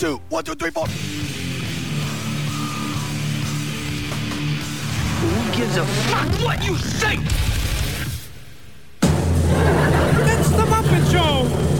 two, one, two, three, four. Who gives a fuck what you say? It's the Muppet Show!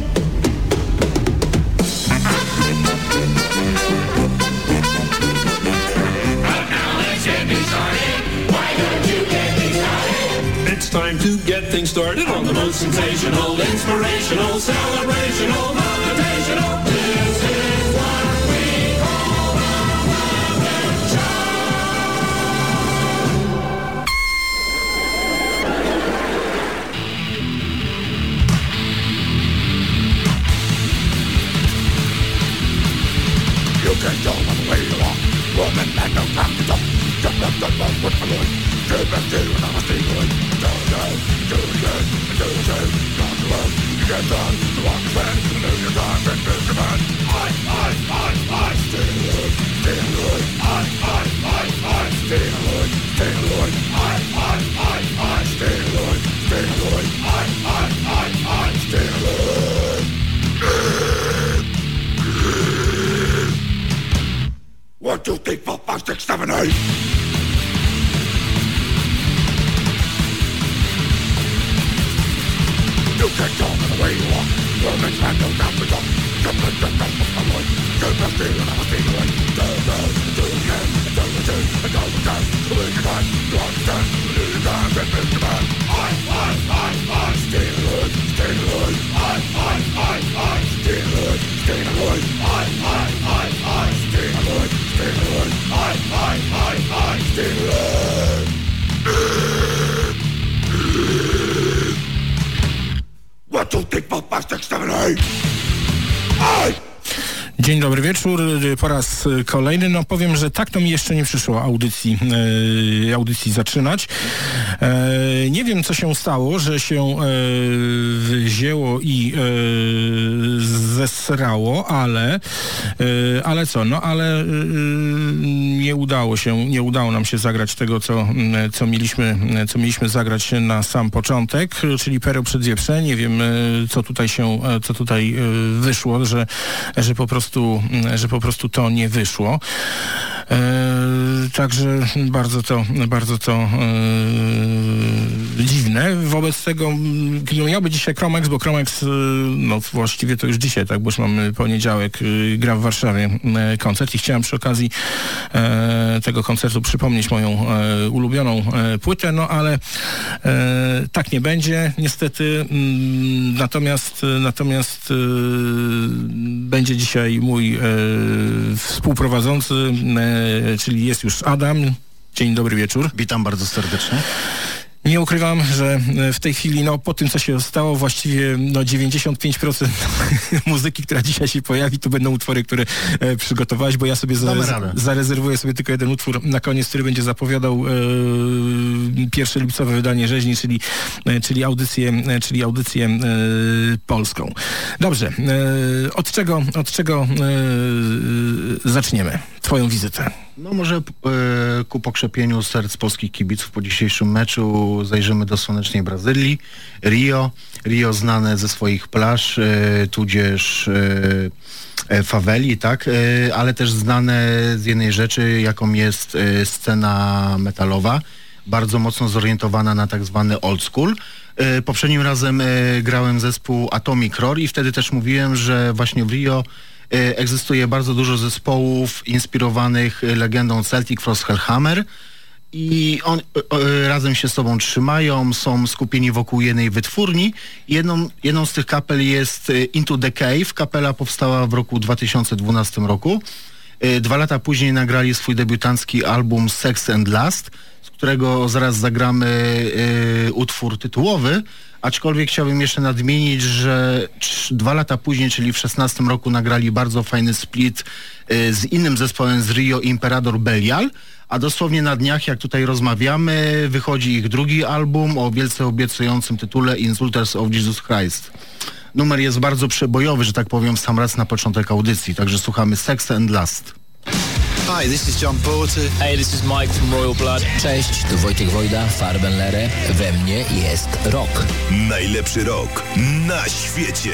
Time to get things started on the most sensational, inspirational, celebrational, motivational. This is what we call the Muppet Show. You can go on the way you walk. Woman, man, no time to talk. Just let the love with the Lord. Give them to you and I'm a stealing. Do it, do it, do it, do it. Not the love. You get done. You walk the bed. You lose your time. And miss your man. I, I, I, I. Stay Lord. Stay Lord. I, I, I, I. Stay Lord. Stay Lord. I, I, I, I. Stay Lord. Stay Lord. I, I, I, I. Stay Lord. One, two, three, four, five, six, seven, eight. You can't talk in the way you walk. Romance man, no doubt to talk. Come on, come on, come on, boy. Give them to you, and I'm a stealer. Do, do, do it again. Do it again. And do it again. Do it again. You understand? You do it again. And miss the man. I, I, I, I. Stay alert. Stay alert. I, I, I, I. Stay alert. Stay alert. I, I, I, I. Stay alert. Stay alert. I, I, I, I. Stay alert. One, tot ik wat maar stemmen Dzień dobry wieczór, po raz kolejny. No powiem, że tak to mi jeszcze nie przyszło audycji, e, audycji zaczynać. E, nie wiem, co się stało, że się e, wzięło i e, zesrało, ale, e, ale co, no ale nie udało się, nie udało nam się zagrać tego, co, m, co, mieliśmy, co mieliśmy zagrać na sam początek, czyli Pereł przed Wieprze. Nie wiem, co tutaj się, e, co tutaj wyszło, że, że po prostu, m, że po prostu to nie wyszło. E, także bardzo to, bardzo to e, dziwne. Wobec tego m, no, miał być dzisiaj Kromex, bo Kromex, e, no właściwie to już dzisiaj, tak, bo już mamy poniedziałek, gra w Warszawie koncert i chciałem przy okazji tego koncertu przypomnieć moją ulubioną płytę, no ale tak nie będzie niestety. Mm, natomiast natomiast będzie dzisiaj mój e, współprowadzący, e, czyli jest już Adam. Dzień dobry wieczór. Witam bardzo serdecznie. Nie ukrywam, że e, w tej chwili, no po tym co się stało, właściwie no 95% muzyki, która dzisiaj się pojawi, to będą utwory, które e, przygotowałeś, bo ja sobie zarez- zarezerwuję sobie tylko jeden utwór na koniec, który będzie zapowiadał e, pierwsze lipcowe wydanie rzeźni, czyli, e, czyli audycję, e, czyli audycję e, polską. Dobrze, od czego, od czego zaczniemy twoją wizytę? No może e, ku pokrzepieniu serc polskich kibiców po dzisiejszym meczu zajrzymy do słonecznej Brazylii. Rio. Rio znane ze swoich plaż, e, tudzież e, faweli, tak? Ale też znane z jednej rzeczy, jaką jest scena metalowa. Bardzo mocno zorientowana na tak zwany old school. Poprzednim razem grałem zespół Atomic Roar i wtedy też mówiłem, że właśnie w Rio egzystuje bardzo dużo zespołów inspirowanych e, legendą Celtic Frost Hellhammer i on, e, e, razem się z sobą trzymają, są skupieni wokół jednej wytwórni. Jedną, jedną z tych kapel jest e, Into the Cave. Kapela powstała w roku 2012 roku. E, Dwa lata później nagrali swój debiutancki album Sex and Last. z którego zaraz zagramy utwór tytułowy. Aczkolwiek chciałbym jeszcze nadmienić, że dwa lata później, czyli w 16 roku nagrali bardzo fajny split y, z innym zespołem z Rio Imperador Belial, a dosłownie na dniach, jak tutaj rozmawiamy, wychodzi ich drugi album o wielce obiecującym tytule Insulters of Jesus Christ. Numer jest bardzo przebojowy, że tak powiem, sam raz na początek audycji, także słuchamy Sex and Lust. Hi, this is John Porter. Hey, this is Mike from Royal Blood. Cześć, tu Wojtek Wojda, Farbenlere. We mnie jest rock. Najlepszy rok na świecie.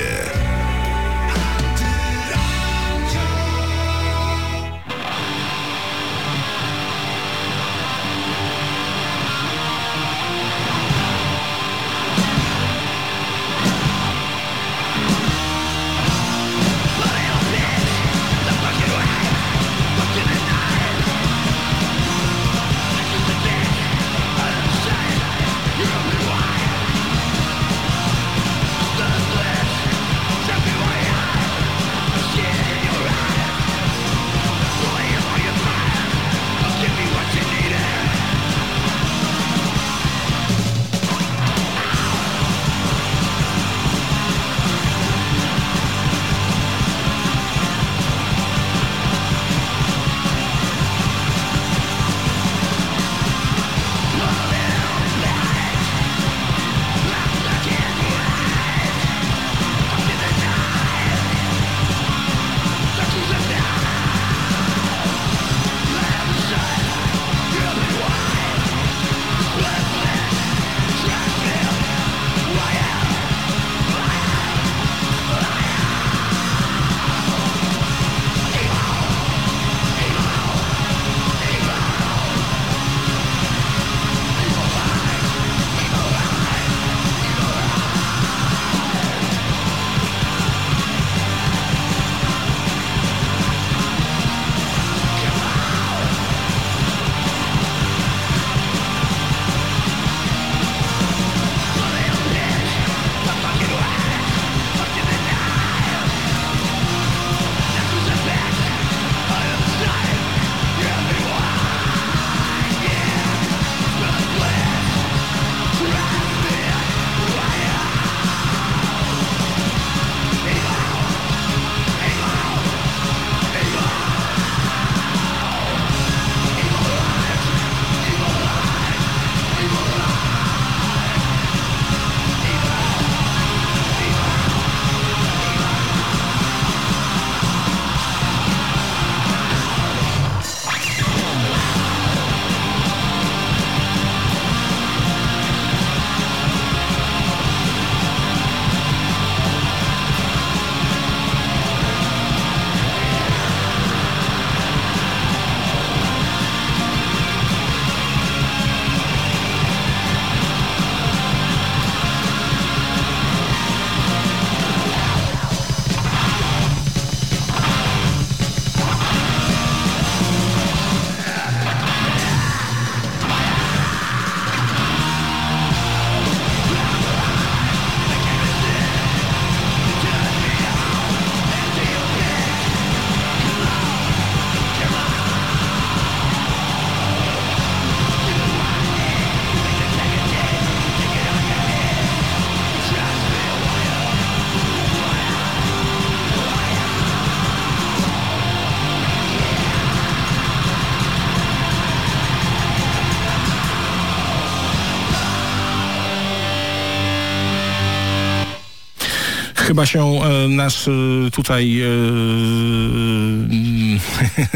Chyba się e, nasz e, tutaj e,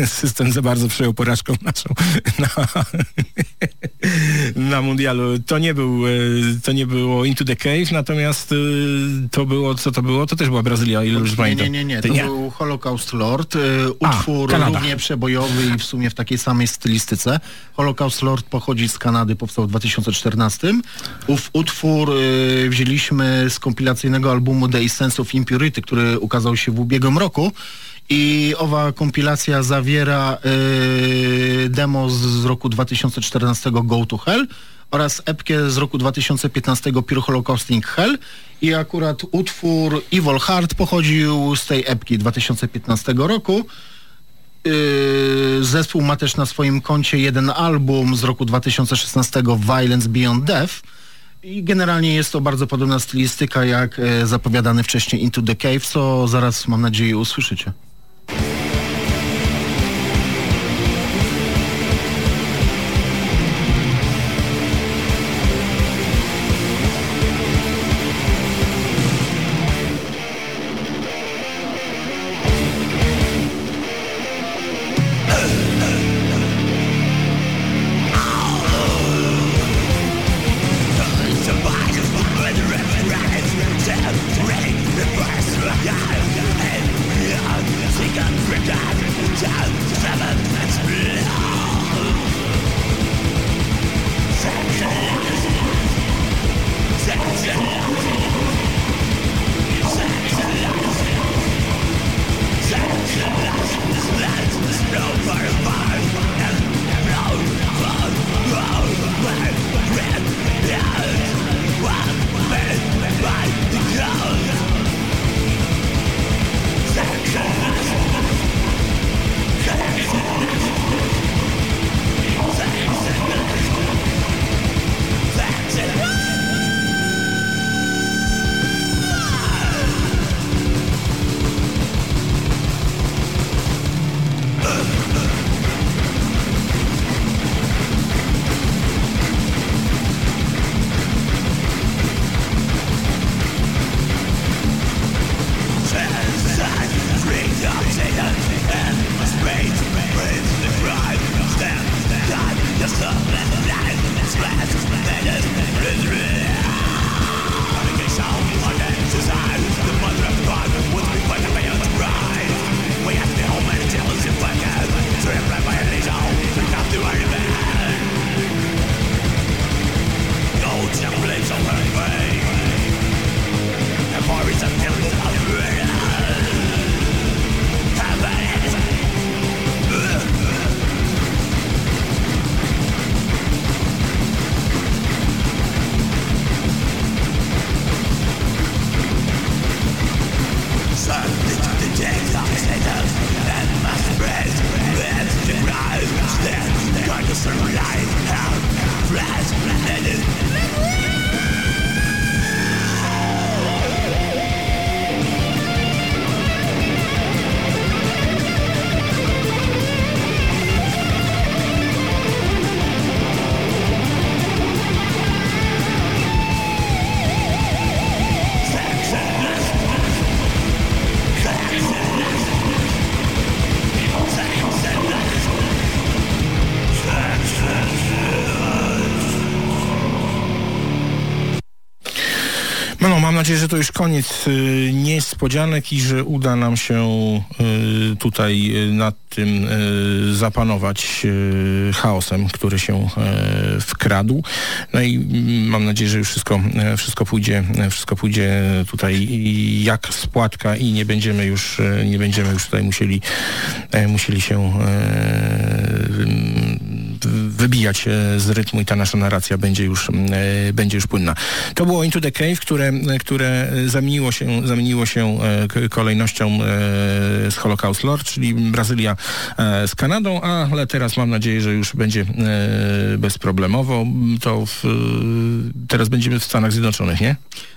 system za bardzo przejął porażką naszą na, na mundialu. To nie, był, e, to nie było Into the Cave, natomiast e, to było, co to było? To też była Brazylia, ile już Nie, pamiętam. nie, nie, nie. To był Holocaust Lord, A, utwór Kanada. równie przebojowy i w sumie w takiej samej stylistyce. Holocaust Lord pochodzi z Kanady, powstał w 2014. Ów utwór wzięliśmy z kompilacyjnego albumu The Essence of Impurity, który ukazał się w ubiegłym roku. I owa kompilacja zawiera y, demo z, z roku 2014 Go to Hell oraz epkę z roku 2015 Pure Holocausting Hell i akurat utwór Evil Heart pochodził z tej epki 2015 roku. Yy, zespół ma też na swoim koncie jeden album z roku 2016 Violence Beyond Death i generalnie jest to bardzo podobna stylistyka jak e, zapowiadany wcześniej Into the Cave, co zaraz mam nadzieję usłyszycie. Nadzieję, że to już koniec y, niespodzianek i że uda nam się y, tutaj y, nad tym zapanować chaosem, który się wkradł. No i mm, mam nadzieję, że już wszystko, wszystko pójdzie, wszystko pójdzie tutaj jak spłatka i nie będziemy już, nie będziemy już tutaj musieli, musieli się wybijać e, z rytmu i ta nasza narracja będzie już, e, będzie już płynna. To było Into the Cave, które, które zamieniło się, zamieniło się e, kolejnością z Holocaust Lord, czyli Brazylia z Kanadą, ale teraz mam nadzieję, że już będzie bezproblemowo. To w, teraz będziemy w Stanach Zjednoczonych, nie?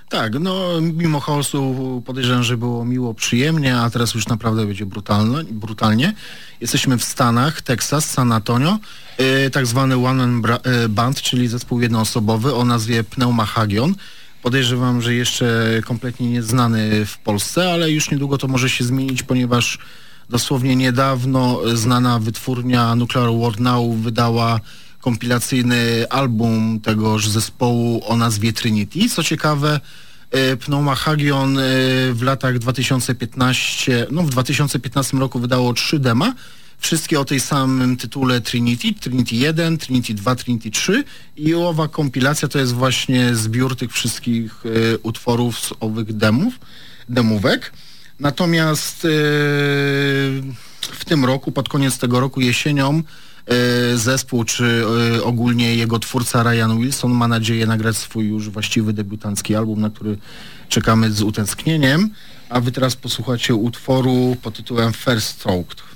Tak, no mimo chaosu podejrzewam, że było miło, przyjemnie, a teraz już naprawdę będzie brutalne, brutalnie. Jesteśmy w Stanach, Teksas, San Antonio, yy, tak zwany One Man yy, Band, czyli zespół jednoosobowy o nazwie Pneumahagion. Podejrzewam, że jeszcze kompletnie nieznany w Polsce, ale już niedługo to może się zmienić, ponieważ dosłownie niedawno znana wytwórnia Nuclear War Now wydała kompilacyjny album tegoż zespołu o nazwie Trinity. Co ciekawe, e, Pneumahagion e, w latach 2015, no w 2015 roku wydało trzy dema, wszystkie o tej samym tytule Trinity, Trinity 1, Trinity 2, Trinity 3 i owa kompilacja to jest właśnie zbiór tych wszystkich y, utworów z owych demów, demówek. Natomiast w tym roku, pod koniec tego roku jesienią E, zespół, czy e, ogólnie jego twórca Ryan Wilson ma nadzieję nagrać swój już właściwy debiutancki album, na który czekamy z utęsknieniem. A wy teraz posłuchacie utworu pod tytułem First Stroked.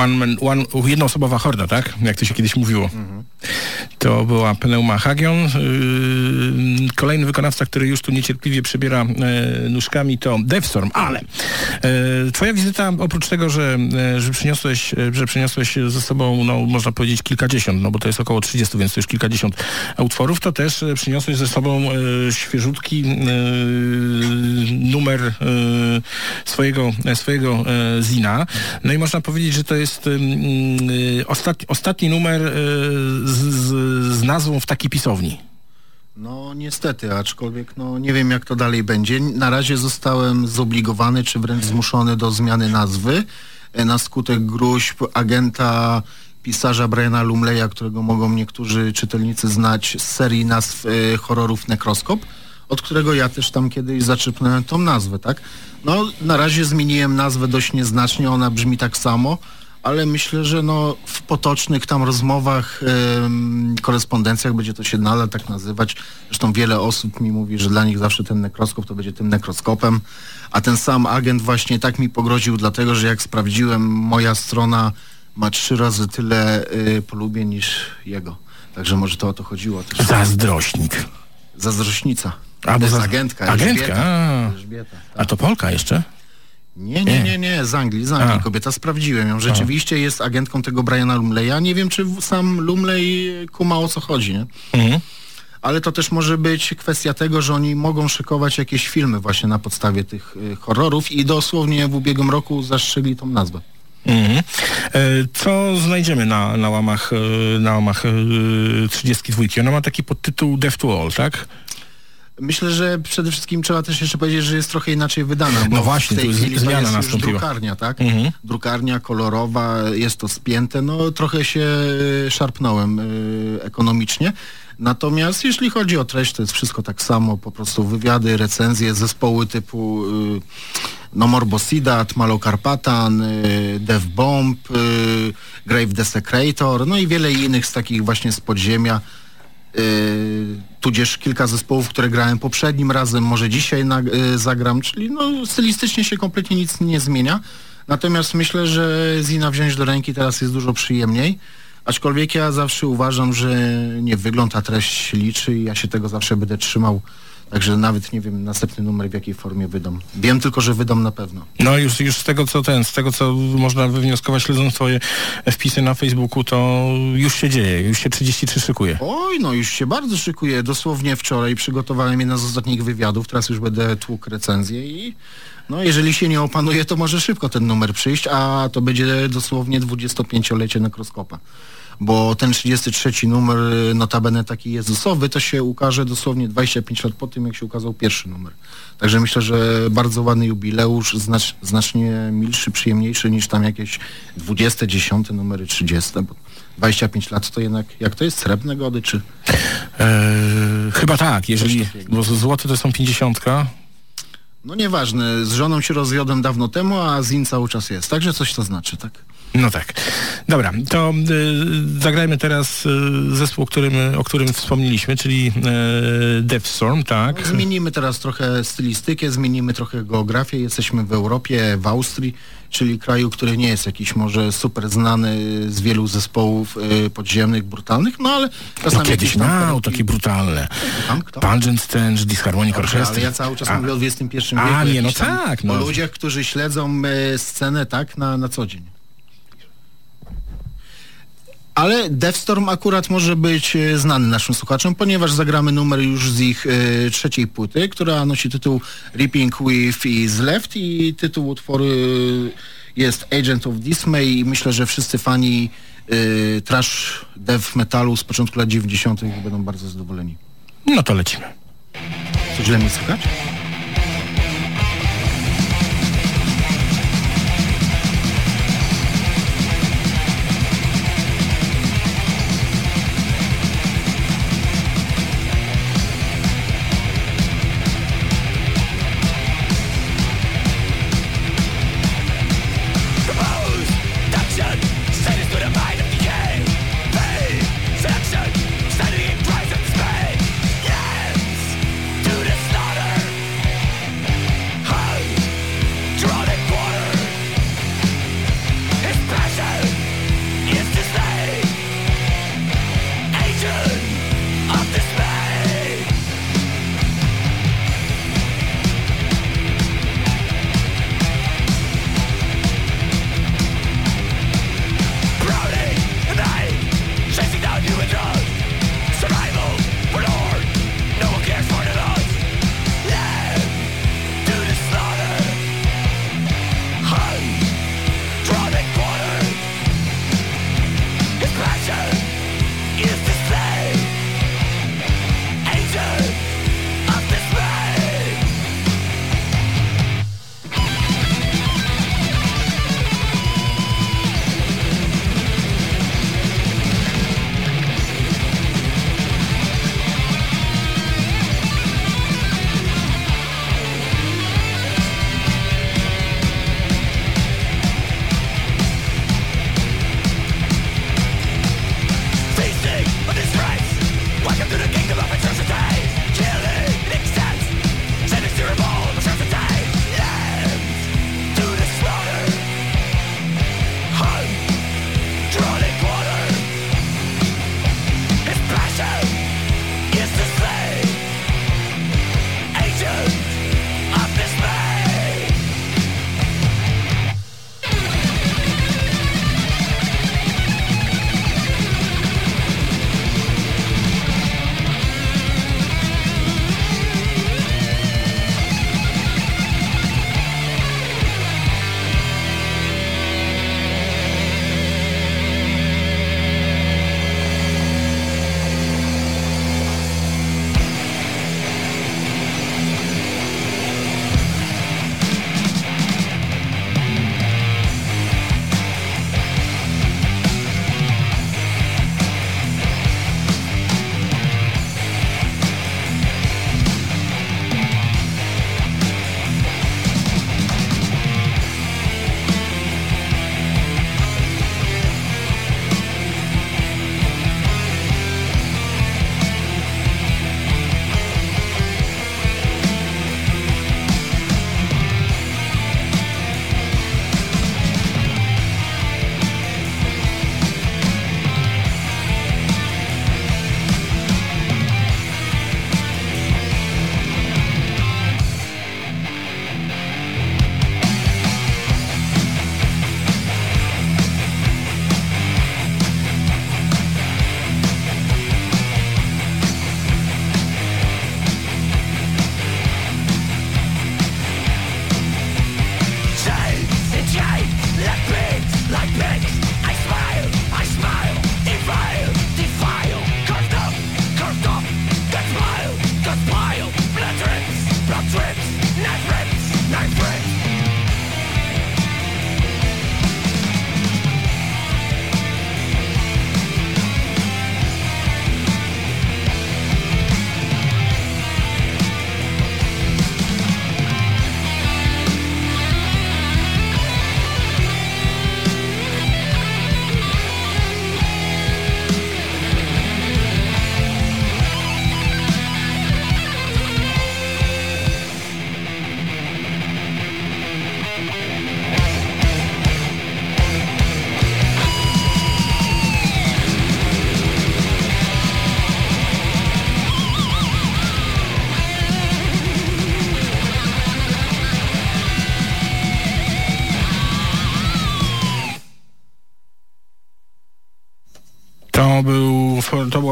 One man, one, jednoosobowa horda, tak? Jak to się kiedyś mówiło. Mhm. To była Pneuma Hagion. Yy, kolejny wykonawca, który już tu niecierpliwie przebiera yy, nóżkami to Devstorm, ale yy, twoja wizyta oprócz tego, że, że, przyniosłeś, że przyniosłeś ze sobą, no można powiedzieć kilkadziesiąt, no bo to jest około 30, więc to już kilkadziesiąt utworów, to też przyniosłeś ze sobą świeżutki numer swojego, swojego zina. No i można powiedzieć, że to jest ostatni, ostatni numer z, z z nazwą w takiej pisowni. No niestety, aczkolwiek no, nie wiem jak to dalej będzie. Na razie zostałem zobligowany, czy wręcz zmuszony do zmiany nazwy e, na skutek gruźb agenta pisarza Briana Lumleya, którego mogą niektórzy czytelnicy znać z serii nazw e, horrorów Nekroskop, od którego ja też tam kiedyś zaczepnąłem tą nazwę, tak? No na razie zmieniłem nazwę dość nieznacznie, ona brzmi tak samo, ale myślę, że no, w potocznych tam rozmowach, korespondencjach będzie to się nadal tak nazywać. Zresztą wiele osób mi mówi, że dla nich zawsze ten nekroskop to będzie tym nekroskopem, a ten sam agent właśnie tak mi pogroził, dlatego że jak sprawdziłem, moja strona ma trzy razy tyle y, polubień niż jego. Także może to o to chodziło. Też. Zazdrośnik. Zazdrośnica. A, to jest agentka. Agentka. A. tak. a to Polka jeszcze? Nie, nie, nie, nie, z Anglii, z Anglii. A. Kobieta, sprawdziłem ją. Rzeczywiście A. jest agentką tego Briana Lumleya. Nie wiem, czy sam Lumley kuma o co chodzi, nie? Mhm. Ale to też może być kwestia tego, że oni mogą szykować jakieś filmy właśnie na podstawie tych y, horrorów i dosłownie w ubiegłym roku zastrzegli tą nazwę. Mhm. E, co znajdziemy na, na łamach, e, na łamach 32? E, Ona ma taki podtytuł Death to All, tak? Myślę, że przede wszystkim trzeba też jeszcze powiedzieć, że jest trochę inaczej wydana. Bo no właśnie, w tej chwili zmiana to jest już drukarnia, tak? Mhm. Drukarnia kolorowa, jest to spięte. No trochę się e, szarpnąłem y, ekonomicznie. Natomiast jeśli chodzi o treść, to jest wszystko tak samo, po prostu wywiady, recenzje, zespoły typu y, no Morbosidat, Malokarpatan, y, Dev Bomb, Grave Desecrator, no i wiele innych z takich właśnie z podziemia. Y, tudzież kilka zespołów, które grałem poprzednim razem, może dzisiaj na, y, zagram, czyli no, stylistycznie się kompletnie nic nie zmienia. Natomiast myślę, że Zina wziąć do ręki teraz jest dużo przyjemniej. Aczkolwiek ja zawsze uważam, że nie wygląd, a treść liczy i ja się tego zawsze będę trzymał Także nawet nie wiem następny numer w jakiej formie wydam. Wiem tylko, że wydam na pewno. No już, już z tego co ten, z tego co można wywnioskować śledząc twoje wpisy na Facebooku, to już się dzieje, już się 33 szykuje. Oj, no już się bardzo szykuje. Dosłownie wczoraj przygotowałem jedno z ostatnich wywiadów, teraz już będę tłukł recenzję i no jeżeli się nie opanuje, to może szybko ten numer przyjść, a to będzie dosłownie 25-lecie nekroskopa bo ten 33 numer, notabene taki Jezusowy, to się ukaże dosłownie 25 lat po tym, jak się ukazał pierwszy numer. Także myślę, że bardzo ładny jubileusz, znacz, znacznie milszy, przyjemniejszy niż tam jakieś 20, 10 numery, 30, bo 25 lat to jednak, jak to jest, srebrne gody, czy... Eee, chyba tak, jeżeli, bo złote to są 50, no nieważne, z żoną się rozwiodłem dawno temu, a Zin cały czas jest, także coś to znaczy, tak? No tak. Dobra, to y, zagrajmy teraz y, zespół, którym, o którym wspomnieliśmy, czyli y, Death Storm, tak? No, zmienimy teraz trochę stylistykę, zmienimy trochę geografię. Jesteśmy w Europie, w Austrii, czyli kraju, który nie jest jakiś może super znany z wielu zespołów y, podziemnych, brutalnych, no ale czasami... No kiedyś miał takie brutalne. Pungent Stench, Disharmonic Orchestra. Ale ja cały czas a, mówię o XXI wieku. A, nie, no tak. No. O ludziach, którzy śledzą y, scenę tak na, na co dzień. Ale Deathstorm akurat może być e, znany naszym słuchaczom, ponieważ zagramy numer już z ich y, trzeciej płyty, która nosi tytuł Ripping With Is Left i tytuł utworu jest Agent of Dismay i myślę, że wszyscy fani y, trash death metalu z początku lat 90. będą bardzo zadowoleni. No to lecimy. Co źle mi słychać?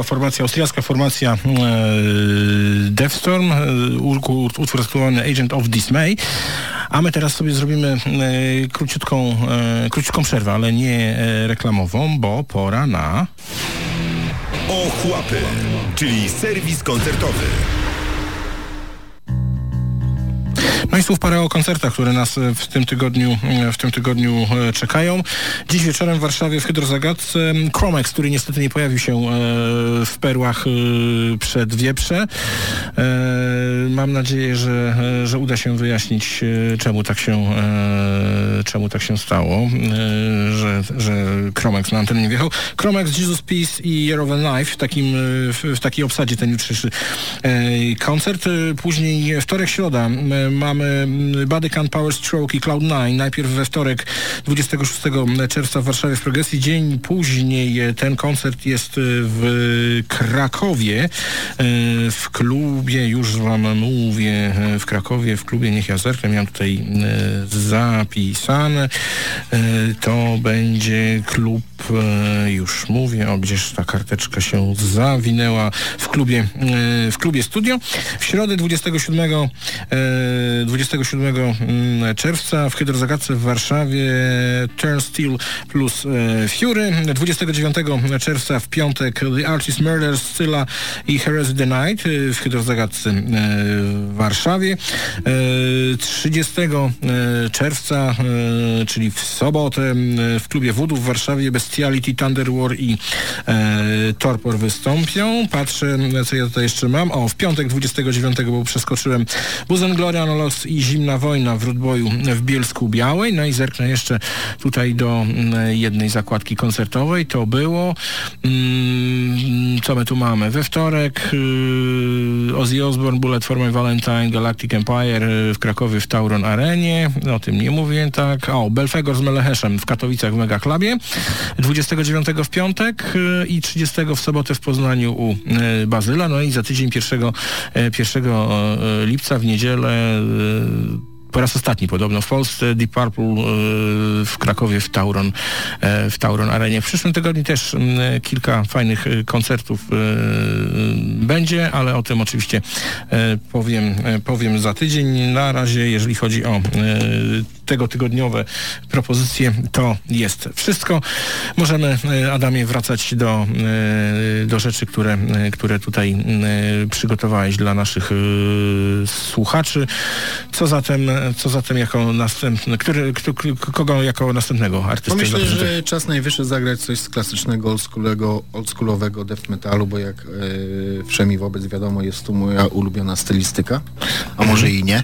Formacja, austriacka formacja e, Deathstorm, e, utwór zatytułowany Agent of Dismay. A my teraz sobie zrobimy e, króciutką, e, króciutką przerwę, ale nie e, reklamową, bo pora na... Ochłapy, czyli serwis koncertowy. Słów parę o koncertach, które nas w tym tygodniu, w tym tygodniu e, czekają. Dziś wieczorem w Warszawie w Hydrozagadce Chromex, który niestety nie pojawił się e, w perłach e, przed Wieprze. Mam nadzieję, że, że uda się wyjaśnić, czemu tak się, czemu tak się stało, że, że Chromex na antenie nie wjechał. Chromex, Jesus Peace i Year of a Knife w, takim, w takiej obsadzie ten jutrzejszy koncert. Później wtorek, środa mamy Body Count Power Stroke i Cloud9. Najpierw we wtorek 26 czerwca w Warszawie w Progresji. Dzień później ten koncert jest w Krakowie e, w klubie, już wam mówię, w Krakowie, w klubie Niech ja zerknę, miałem tutaj e, zapisane. E, to będzie klub, już mówię, o gdzież ta karteczka się zawinęła w klubie, w klubie studio. W środę 27 27 mm, czerwca w Hydrozagadce w Warszawie Turnstile plus e, Fury. 29 czerwca w piątek The Artist Murders, Scylla i Heresy the Night e, w Hydrozagadce e, w Warszawie. 30 czerwca, czyli w sobotę w klubie Wódów w Warszawie Bestiality, Thunder War i Torpor wystąpią. Patrzę, co ja tutaj jeszcze mam. O, w piątek 29, bo przeskoczyłem Buzen Gloria I Zimna Wojna w Rudboju w Bielsku Białej. No i zerknę jeszcze tutaj do mm, jednej zakładki koncertowej. To było, mm, co my tu mamy? We wtorek yy, Ozzy Osbourne, Bullet for My Valentine, Galactic Empire yy, w Krakowie w Tauron Arenie. O tym nie mówię tak. O, Belfegor z Melecheszem w Katowicach w Mega Clubie. 29 w piątek yy, i 30 w sobotę w Poznaniu u Bazyla. No i za tydzień 1, 1 yy, yy, lipca w niedzielę po raz ostatni podobno w Polsce Deep Purple e, w Krakowie w Tauron, e, w Tauron Arenie. W przyszłym tygodniu też kilka fajnych e, koncertów będzie, ale o tym oczywiście powiem, powiem za tydzień. Na razie, jeżeli chodzi o tego tygodniowe propozycje, to jest wszystko. Możemy, Adamie, wracać do, do rzeczy, które, które tutaj przygotowałeś dla naszych słuchaczy. Co zatem co zatem jako następny, który, kogo jako następnego artystę? Myślę, że czas najwyższy zagrać coś z klasycznego, oldschoolowego, oldschoolowego death metalu, bo jak e, wszemi wobec wiadomo jest tu moja ulubiona stylistyka, a może mhm. i nie.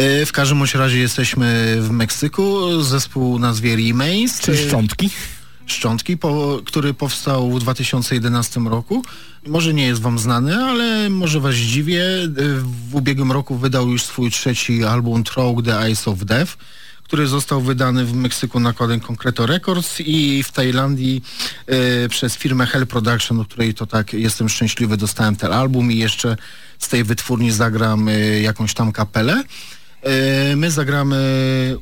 E, w każdym razie jesteśmy w Meksyku, zespół nazwie Remains. Czyli szczątki? Szczątki, po, który powstał w 2011 roku. Może nie jest wam znany, ale może was zdziwię. W ubiegłym roku wydał już swój trzeci album Throw the Eyes of Death który został wydany w Meksyku nakładem Concreto Records i w Tajlandii y, przez firmę Hell Production, o której to tak jestem szczęśliwy, dostałem ten album i jeszcze z tej wytwórni zagram y, jakąś tam kapelę. Y, my zagramy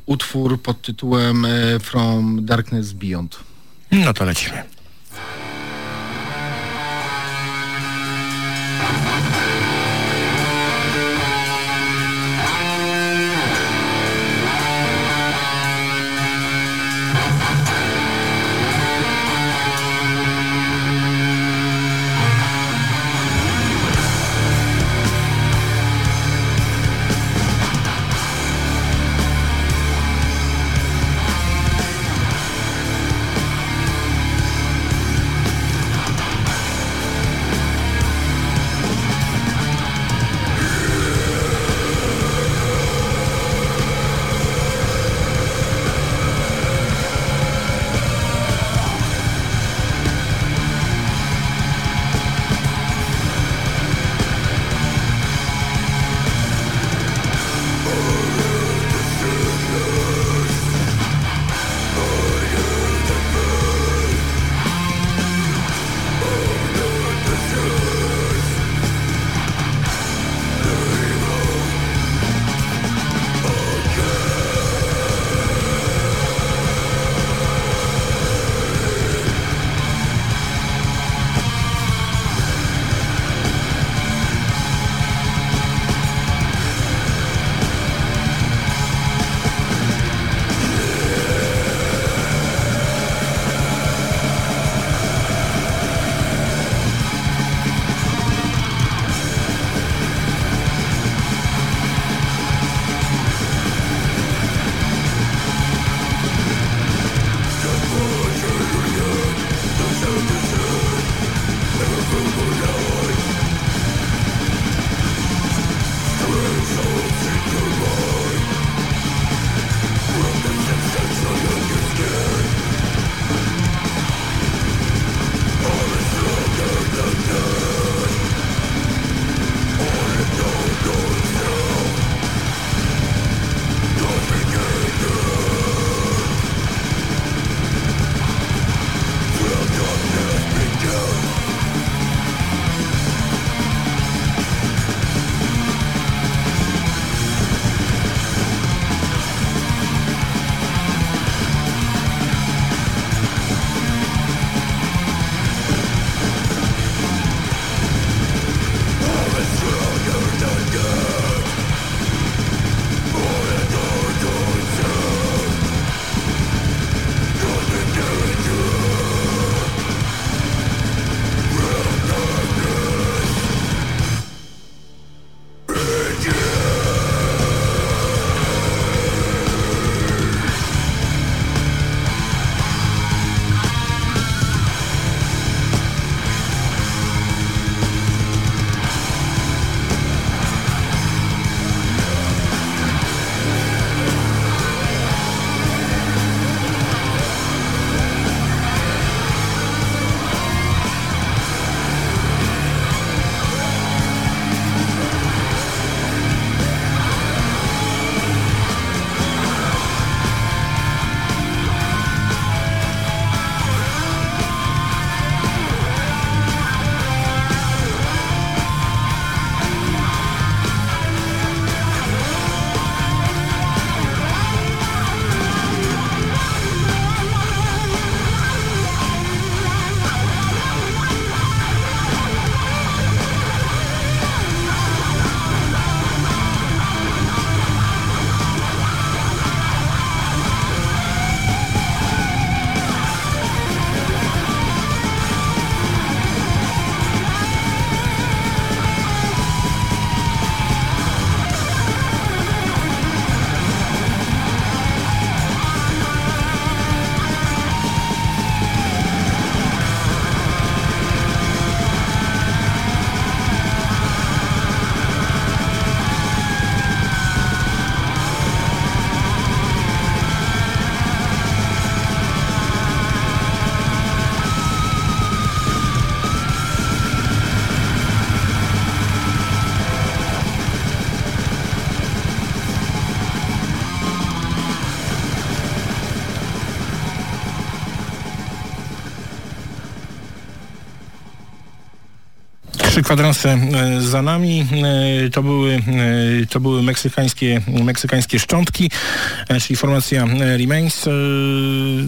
utwór pod tytułem From Darkness Beyond. No to lecimy. Kwadranse e, za nami. E, to były, e, to były meksykańskie, meksykańskie szczątki, czyli formacja Remains.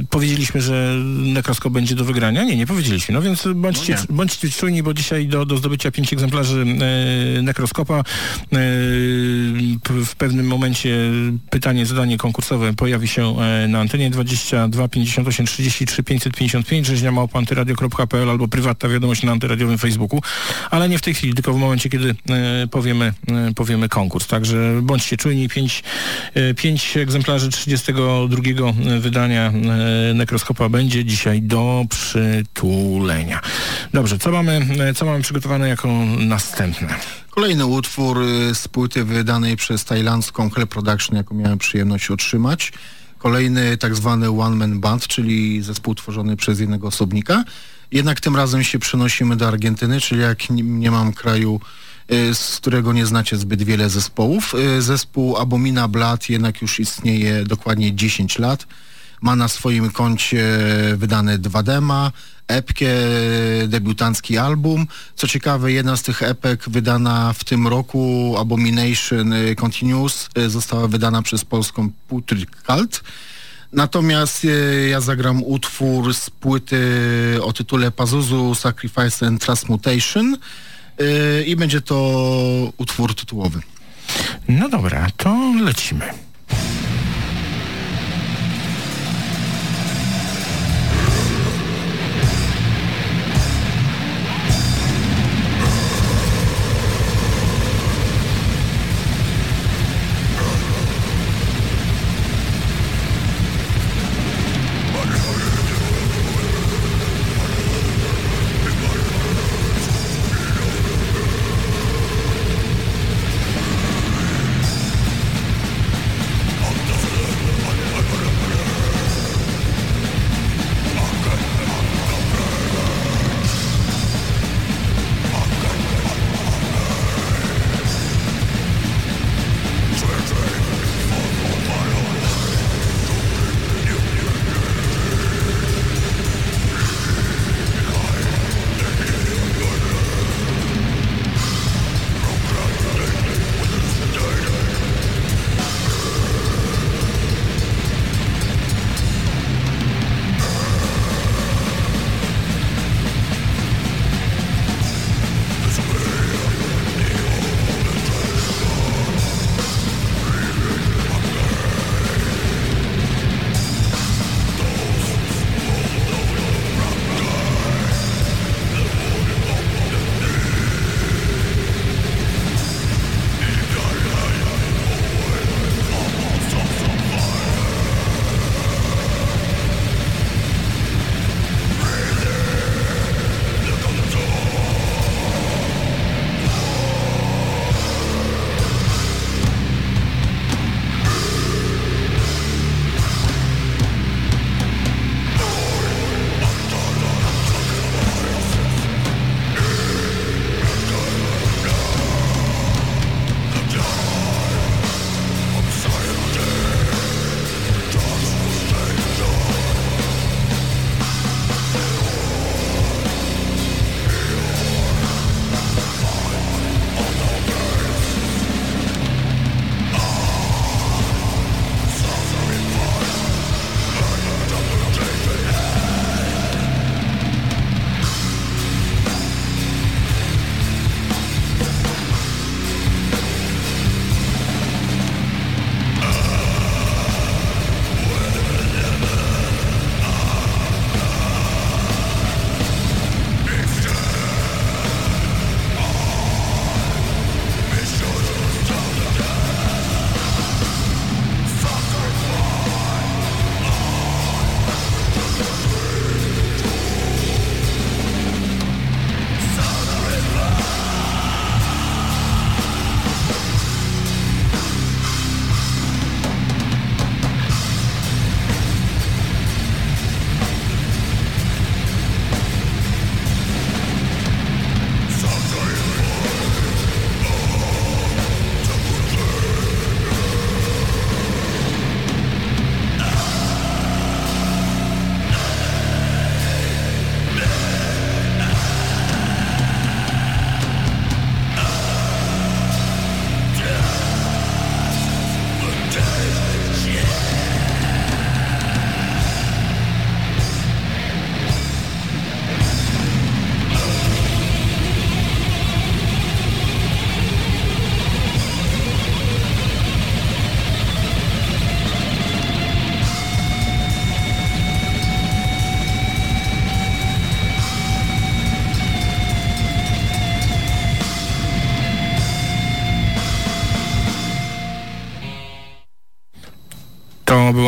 Powiedzieliśmy, że Nekroskop będzie do wygrania? Nie, nie powiedzieliśmy. No więc bądźcie, no bądźcie czujni, bo dzisiaj do, do zdobycia pięć egzemplarzy Nekroskopa w pewnym momencie pytanie, zadanie konkursowe pojawi się na antenie 22 58 33 555 rzeźnia małpantyradio.pl albo prywatna wiadomość na antyradiowym Facebooku ale nie w tej chwili, tylko w momencie, kiedy e, powiemy, e, powiemy konkurs. Także bądźcie czujni, pięć, e, pięć egzemplarzy 32 wydania Nekroskopa będzie dzisiaj do przytulenia. Dobrze, co mamy, co mamy przygotowane jako następne? Kolejny utwór z płyty wydanej przez tajlandzką Hell Production, jaką miałem przyjemność otrzymać. Kolejny tak zwany One Man Band, czyli zespół tworzony przez jednego osobnika. Jednak tym razem się przenosimy do Argentyny, czyli jak nie mam kraju, y, z którego nie znacie zbyt wiele zespołów. Y, zespół Abomina Blood jednak już istnieje dokładnie 10 lat. Ma na swoim koncie wydane dwa dema, epkę, debiutancki album. Co ciekawe, jedna z tych epek wydana w tym roku, Abomination Continuous, została wydana przez polską Putrid Cult. Natomiast e, ja zagram utwór z płyty o tytule Pazuzu Sacrifice and Transmutation e, i będzie to utwór tytułowy. No dobra, to lecimy.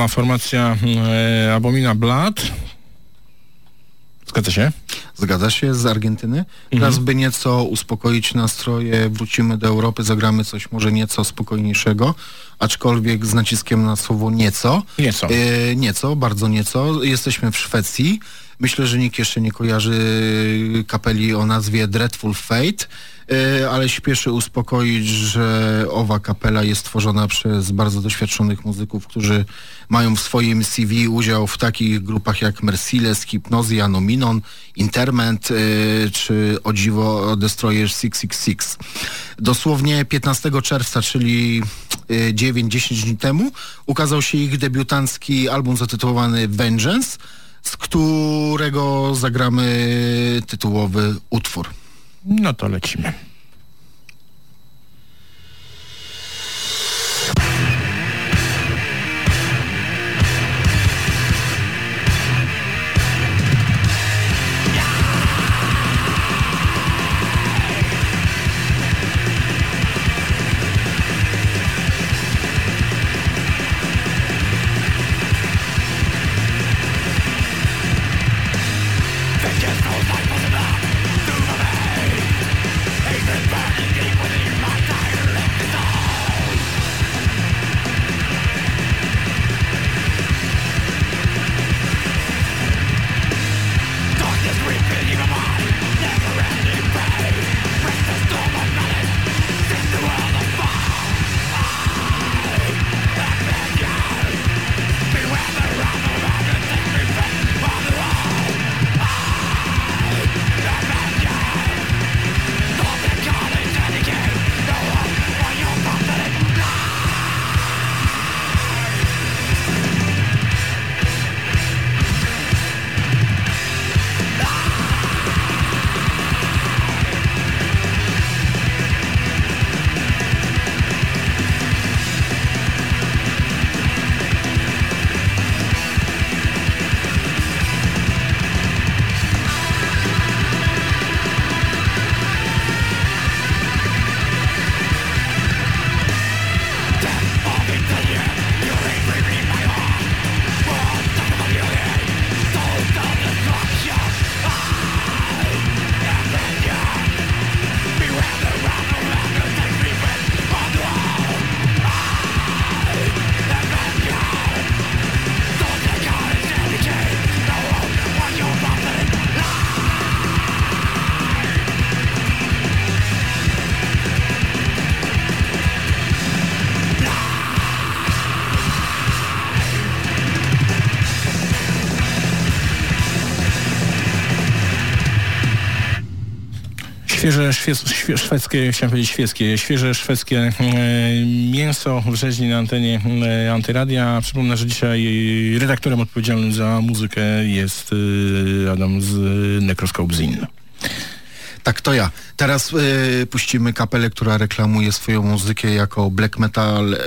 Była formacja e, Abomina Blood. Zgadza się? Zgadza się, z Argentyny. Teraz by nieco uspokoić nastroje, wrócimy do Europy, zagramy coś może nieco spokojniejszego, aczkolwiek z naciskiem na słowo nieco. Nieco. E, nieco, bardzo nieco. Jesteśmy w Szwecji. Myślę, że nikt jeszcze nie kojarzy kapeli o nazwie Dreadful Fate, ale śpieszę uspokoić, że owa kapela jest tworzona przez bardzo doświadczonych muzyków, którzy mają w swoim CV udział w takich grupach jak Merciless, Hypnozy, Anominon, Interment e, czy o dziwo Destroyer 666. Dosłownie 15 czerwca, czyli e, 9-10 dni temu, ukazał się ich debiutancki album zatytułowany Vengeance, z którego zagramy tytułowy utwór. No to lecimy. Świeże świe, szwedzkie, chciałem powiedzieć świeckie, świeże szwedzkie e, mięso w rzeźni na antenie e, Antyradia. Przypomnę, że dzisiaj redaktorem odpowiedzialnym za muzykę jest e, Adam z Necroscope Zin. Tak, to ja. Teraz y, puścimy kapelę, która reklamuje swoją muzykę jako black metal y,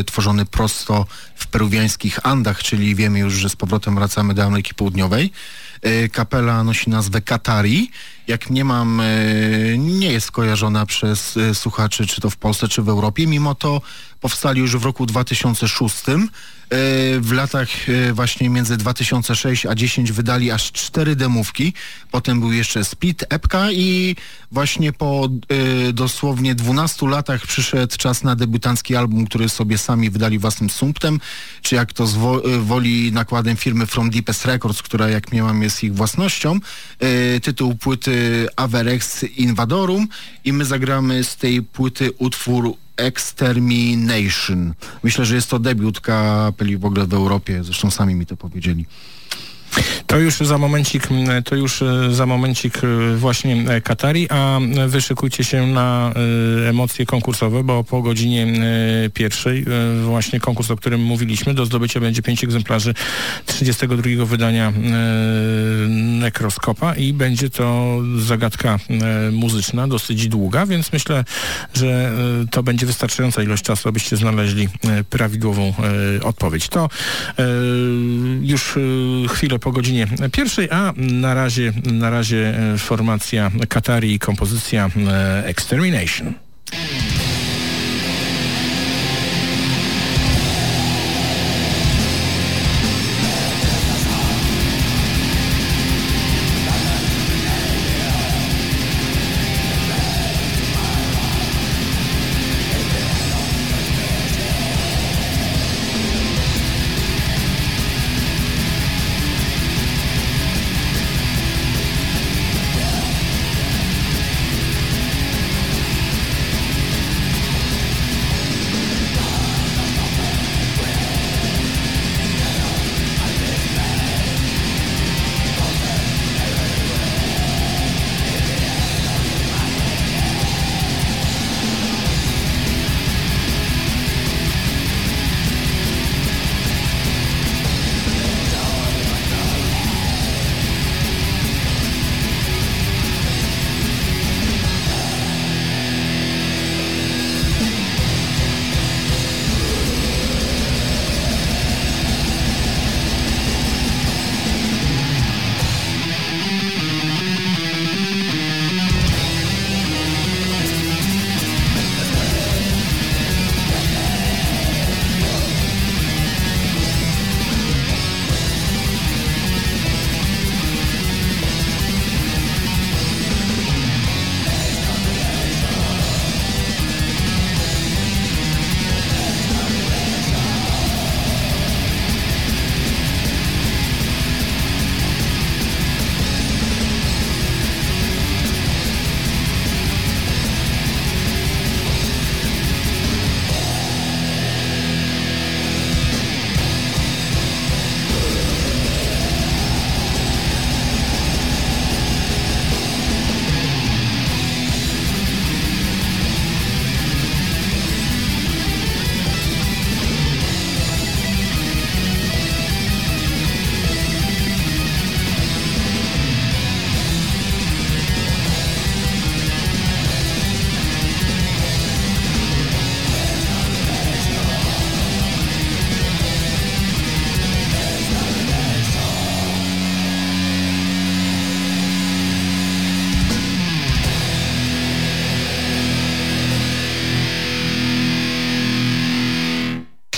y, tworzony prosto w peruwiańskich Andach, czyli wiemy już, że z powrotem wracamy do Ameryki Południowej. Kapela nosi nazwę Katari. Jak nie mam, nie jest kojarzona przez słuchaczy, czy to w Polsce, czy w Europie. Mimo to powstali już w roku 2006. W latach właśnie między 2006 a 10 wydali aż cztery demówki. Potem był jeszcze Split, epka i właśnie po y, dosłownie 12 latach przyszedł czas na debiutancki album, który sobie sami wydali własnym sumptem, czy jak to woli nakładem firmy From Deepest Records, która jak miałam jest ich własnością. Tytuł płyty Averex Invadorum i my zagramy z tej płyty utwór Extermination. Myślę, że jest to debiut kapeli w ogóle w Europie, zresztą sami mi to powiedzieli. To już za momencik, to już e, za momencik e, właśnie e, Katari, a wyszykujcie się na emocje konkursowe, bo po godzinie pierwszej właśnie konkurs, o którym mówiliśmy, do zdobycia będzie pięć egzemplarzy 32 wydania Nekroskopa i będzie to zagadka muzyczna, dosyć długa, więc myślę, że to będzie wystarczająca ilość czasu, abyście znaleźli prawidłową odpowiedź. To już chwilę po godzinie pierwszej, a na razie, na razie e, formacja Katari i kompozycja e, Extermination.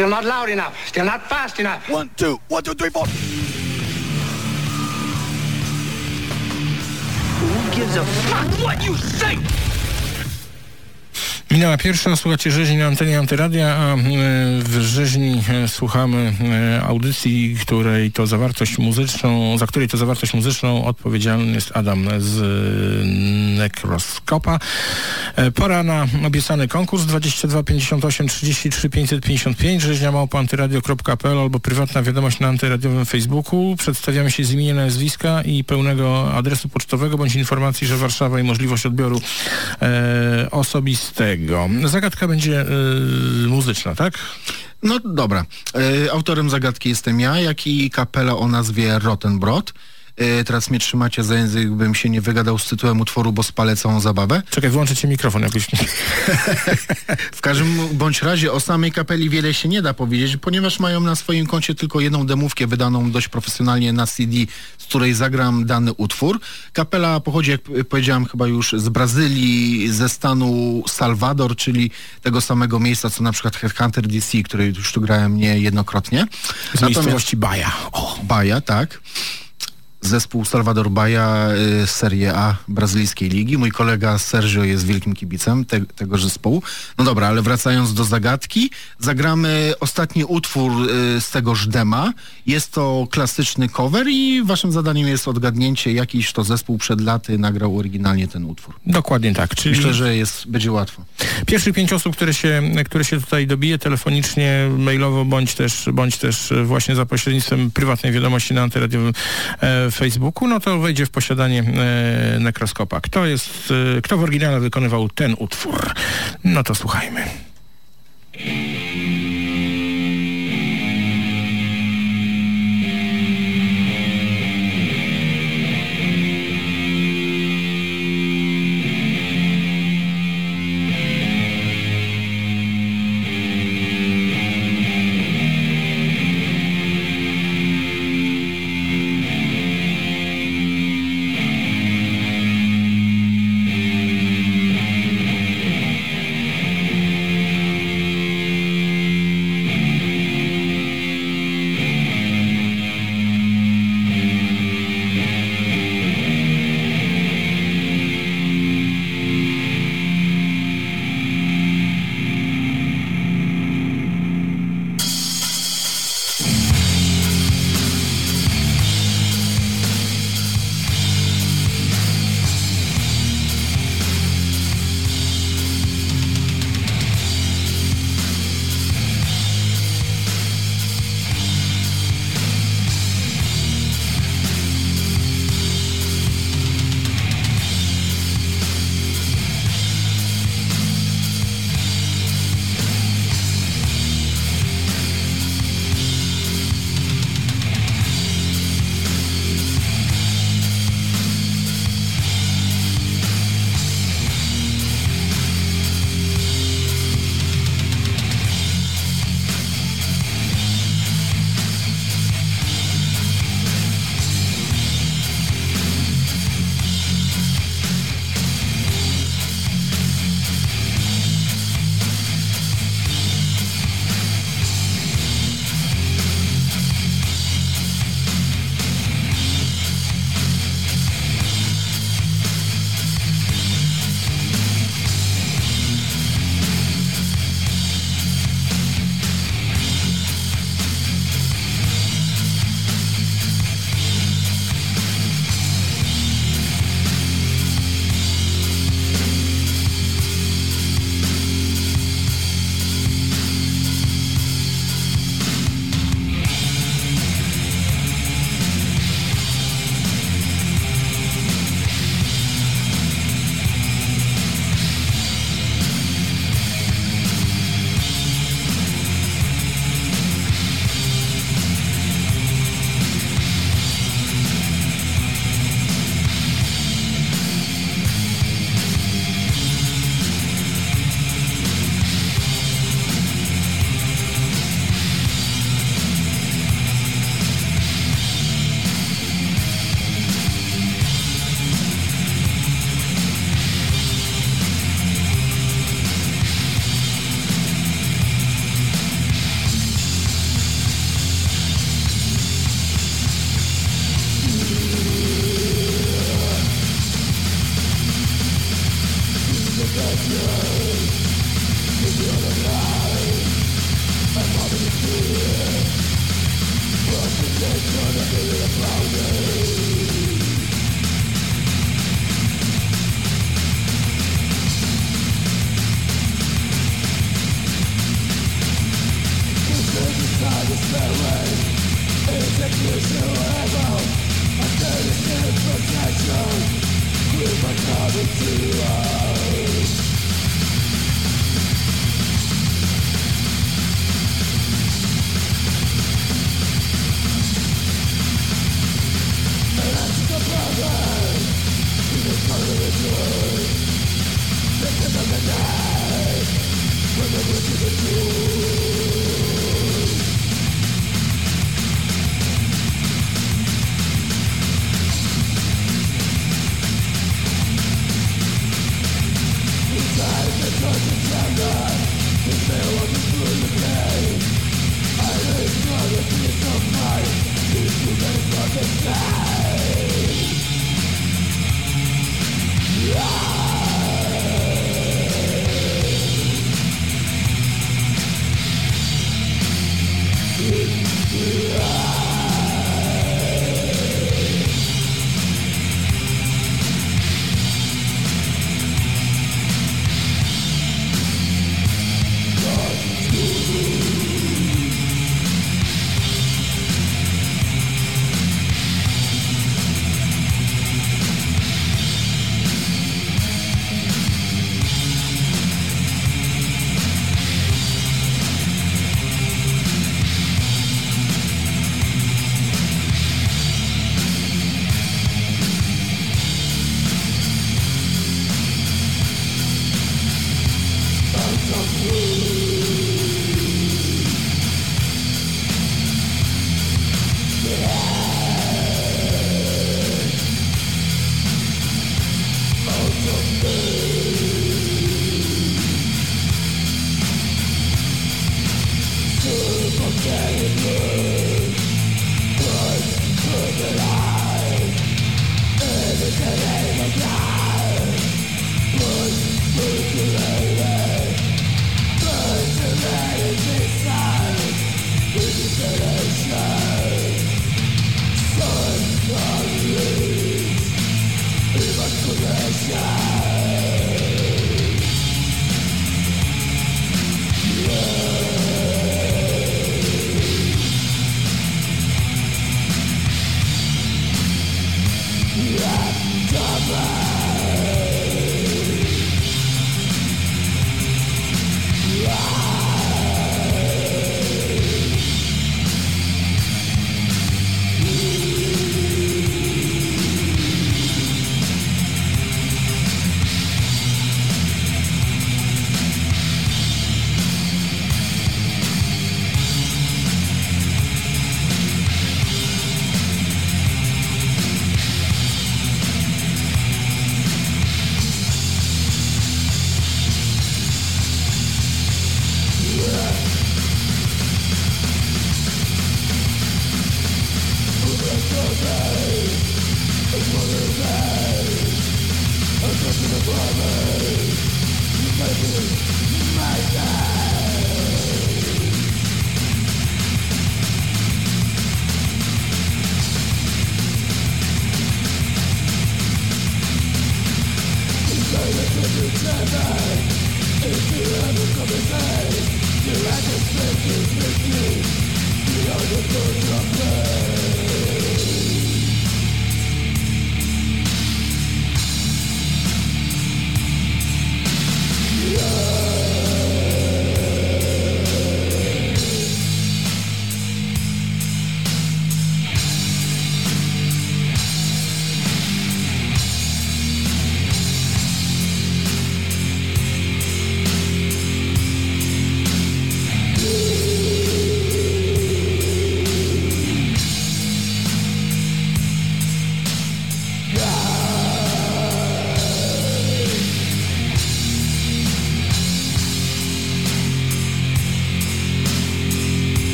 Still not loud enough. Still not fast enough. One, two, one, two, three, four. Who gives a fuck what you say? Minęła pierwsza, słuchacie rzeźni na antenie Antyradia, a e, w rzeźni e, słuchamy e, audycji, której to zawartość muzyczną, za której to zawartość muzyczną odpowiedzialny jest Adam z Nekroskopa. Pora na obiecany konkurs 22 58 33 555 rzeźnia małpa antyradio.pl albo prywatna wiadomość na antyradiowym Facebooku. Przedstawiamy się z imienia, nazwiska i pełnego adresu pocztowego bądź informacji, że Warszawa i możliwość odbioru e, osobistego. Zagadka będzie y, muzyczna, tak? No dobra. Y, autorem zagadki jestem ja, jak i kapela o nazwie Rottenbrot. Y, teraz mnie trzymacie za język, bym się nie wygadał z tytułem utworu, bo spalę całą zabawę. Czekaj, wyłączę ci mikrofon jakoś. w każdym bądź razie o samej kapeli wiele się nie da powiedzieć, ponieważ mają na swoim koncie tylko jedną demówkę wydaną dość profesjonalnie na CD, z której zagram dany utwór. Kapela pochodzi, jak powiedziałem chyba już, z Brazylii, ze stanu Salvador, czyli tego samego miejsca, co na przykład Headhunter DC, który już tu grałem niejednokrotnie. Z miejscowości Baja. O, Baja, tak zespół Salvador Baja y, z Serie A brazylijskiej ligi. Mój kolega Sergio jest wielkim kibicem te, tego zespołu. No dobra, ale wracając do zagadki, zagramy ostatni utwór y, z tegoż dema. Jest to klasyczny cover i waszym zadaniem jest odgadnięcie, jakiś to zespół przed laty nagrał oryginalnie ten utwór. Dokładnie tak. Czyli... Myślę, że jest, będzie łatwo. Pierwszych pięć osób, które się, które się tutaj dobije telefonicznie, mailowo, bądź też, bądź też właśnie za pośrednictwem prywatnej wiadomości na antyradiowym e, Facebooku, no to wejdzie w posiadanie e, nekroskopa. Kto jest, e, kto w oryginale wykonywał ten utwór? No to słuchajmy.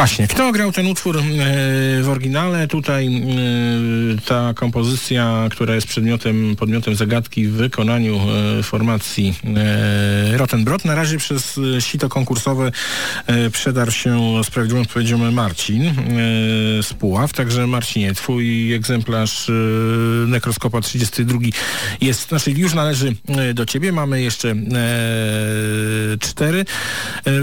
Właśnie, kto grał ten utwór e, w oryginale? Tutaj e, ta kompozycja, która jest przedmiotem, podmiotem zagadki w wykonaniu e, formacji Rottenbrot. Na razie przez sito konkursowe przedarł się z prawidłową odpowiedzią Marcin z Puław. Także Marcinie, twój egzemplarz Nekroskopa 32 jest, znaczy już należy do ciebie. Mamy jeszcze cztery.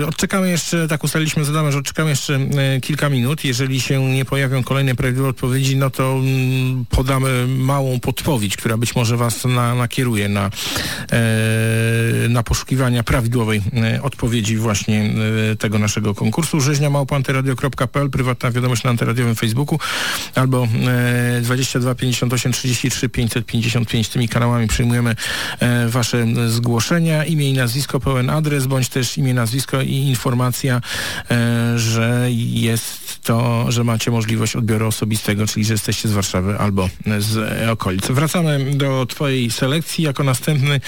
Odczekamy jeszcze, tak ustaliliśmy zadamy, że odczekamy jeszcze kilka minut. Jeżeli się nie pojawią kolejne prawidłowe odpowiedzi, no to mm, podamy małą podpowiedź, która być może was na, nakieruje na, e, na poszukiwania prawidłowej e, odpowiedzi właśnie e, tego naszego konkursu. Rzeźnia małpantyradio.pl, prywatna wiadomość na antyradiowym Facebooku albo e, 22 58 33 555. Tymi kanałami przyjmujemy e, wasze zgłoszenia, imię i nazwisko, pełen adres, bądź też imię, nazwisko i informacja, e, że jest to, że macie możliwość odbioru osobistego, czyli że jesteście z Warszawy albo z e, okolic. Wracamy do twojej selekcji. Jako następny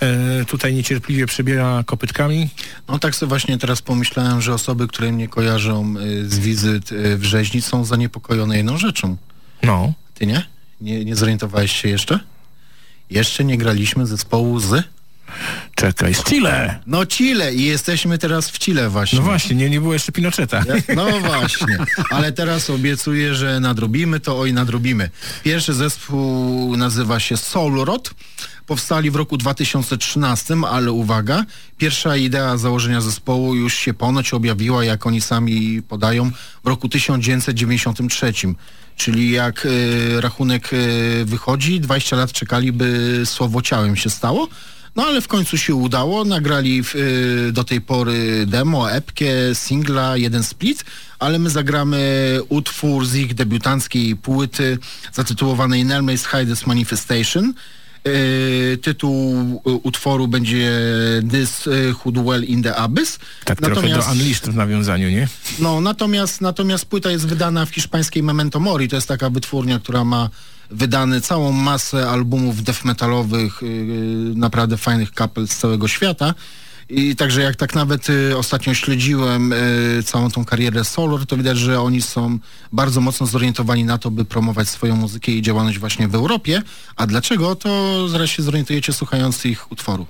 e, tutaj niecierpliwie przebiera kopytkami. No tak sobie właśnie teraz pomyślałem, że osoby, które mnie kojarzą y, z wizyt y, w rzeźni są zaniepokojone jedną rzeczą. No. Ty nie? Nie, nie zorientowałeś się jeszcze? Jeszcze nie graliśmy zespołu z... Czekaj, z Chile. No Chile i jesteśmy teraz w Chile właśnie. No właśnie, nie, nie było jeszcze Pinocheta. No właśnie, ale teraz obiecuję, że nadrobimy to, oj nadrobimy. Pierwszy zespół nazywa się Soul Rot. Powstali w roku 2013, ale uwaga, pierwsza idea założenia zespołu już się ponoć objawiła, jak oni sami podają, w roku 1993. Czyli jak y, rachunek y, wychodzi, 20 lat czekali, by słowo ciałem się stało. No ale w końcu się udało, nagrali w, y, do tej pory demo, epkę, singla, jeden split, ale my zagramy utwór z ich debiutanckiej płyty zatytułowanej Nelma's Hides Manifestation. Y, tytuł y, utworu będzie This y, Who Dwell in the Abyss. Tak trochę do Unleashed w nawiązaniu, nie? No, natomiast, natomiast płyta jest wydana w hiszpańskiej Memento Mori. To jest taka wytwórnia, która ma wydany całą masę albumów death metalowych, yy, naprawdę fajnych kapel z całego świata. I także jak tak nawet y, ostatnio śledziłem y, całą tą karierę Solor, to widać, że oni są bardzo mocno zorientowani na to, by promować swoją muzykę i działalność właśnie w Europie. A dlaczego? To zaraz się zorientujecie słuchając ich utworu.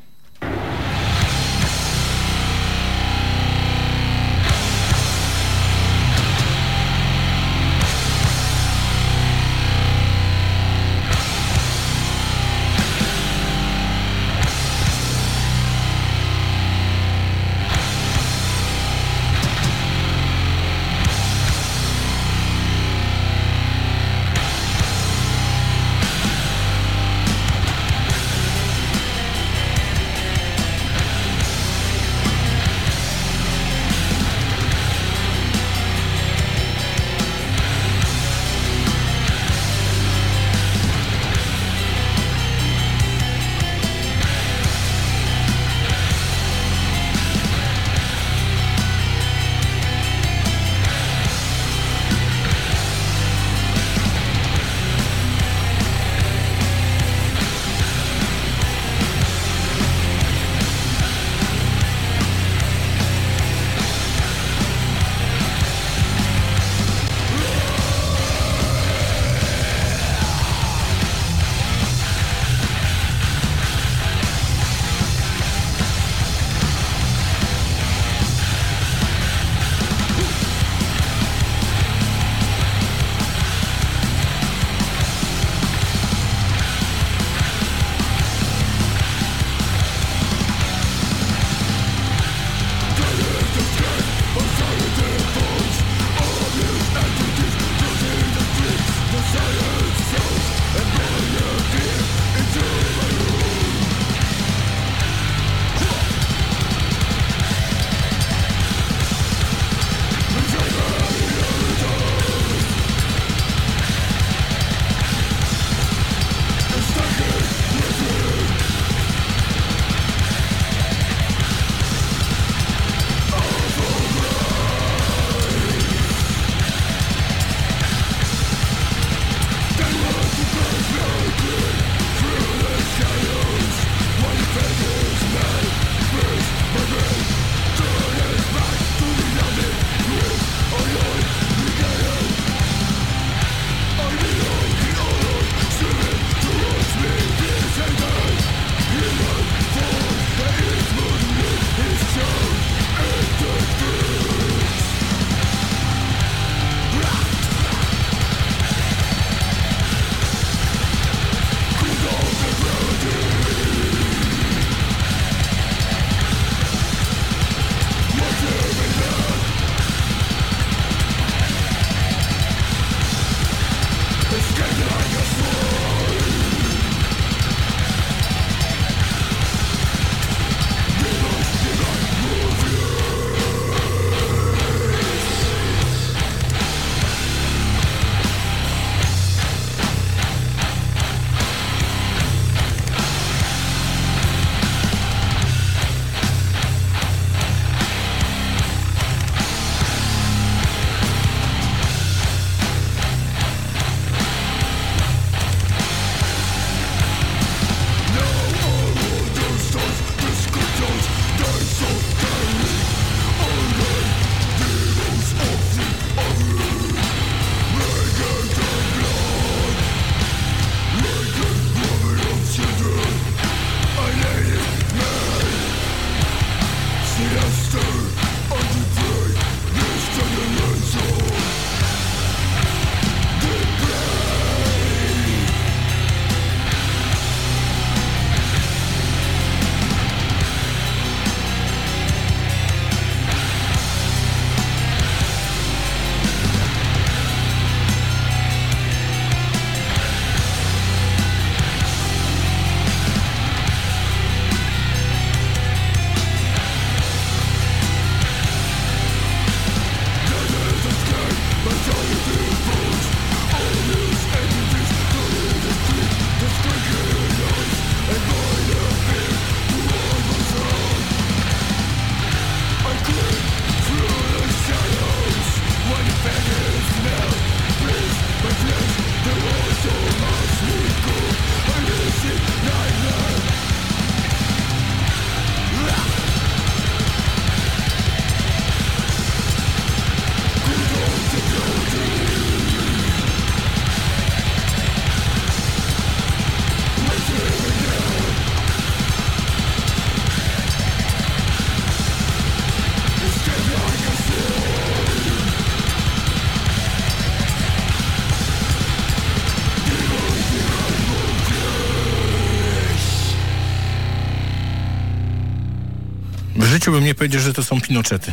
Życiu bym nie powiedział, że to są pinoczety.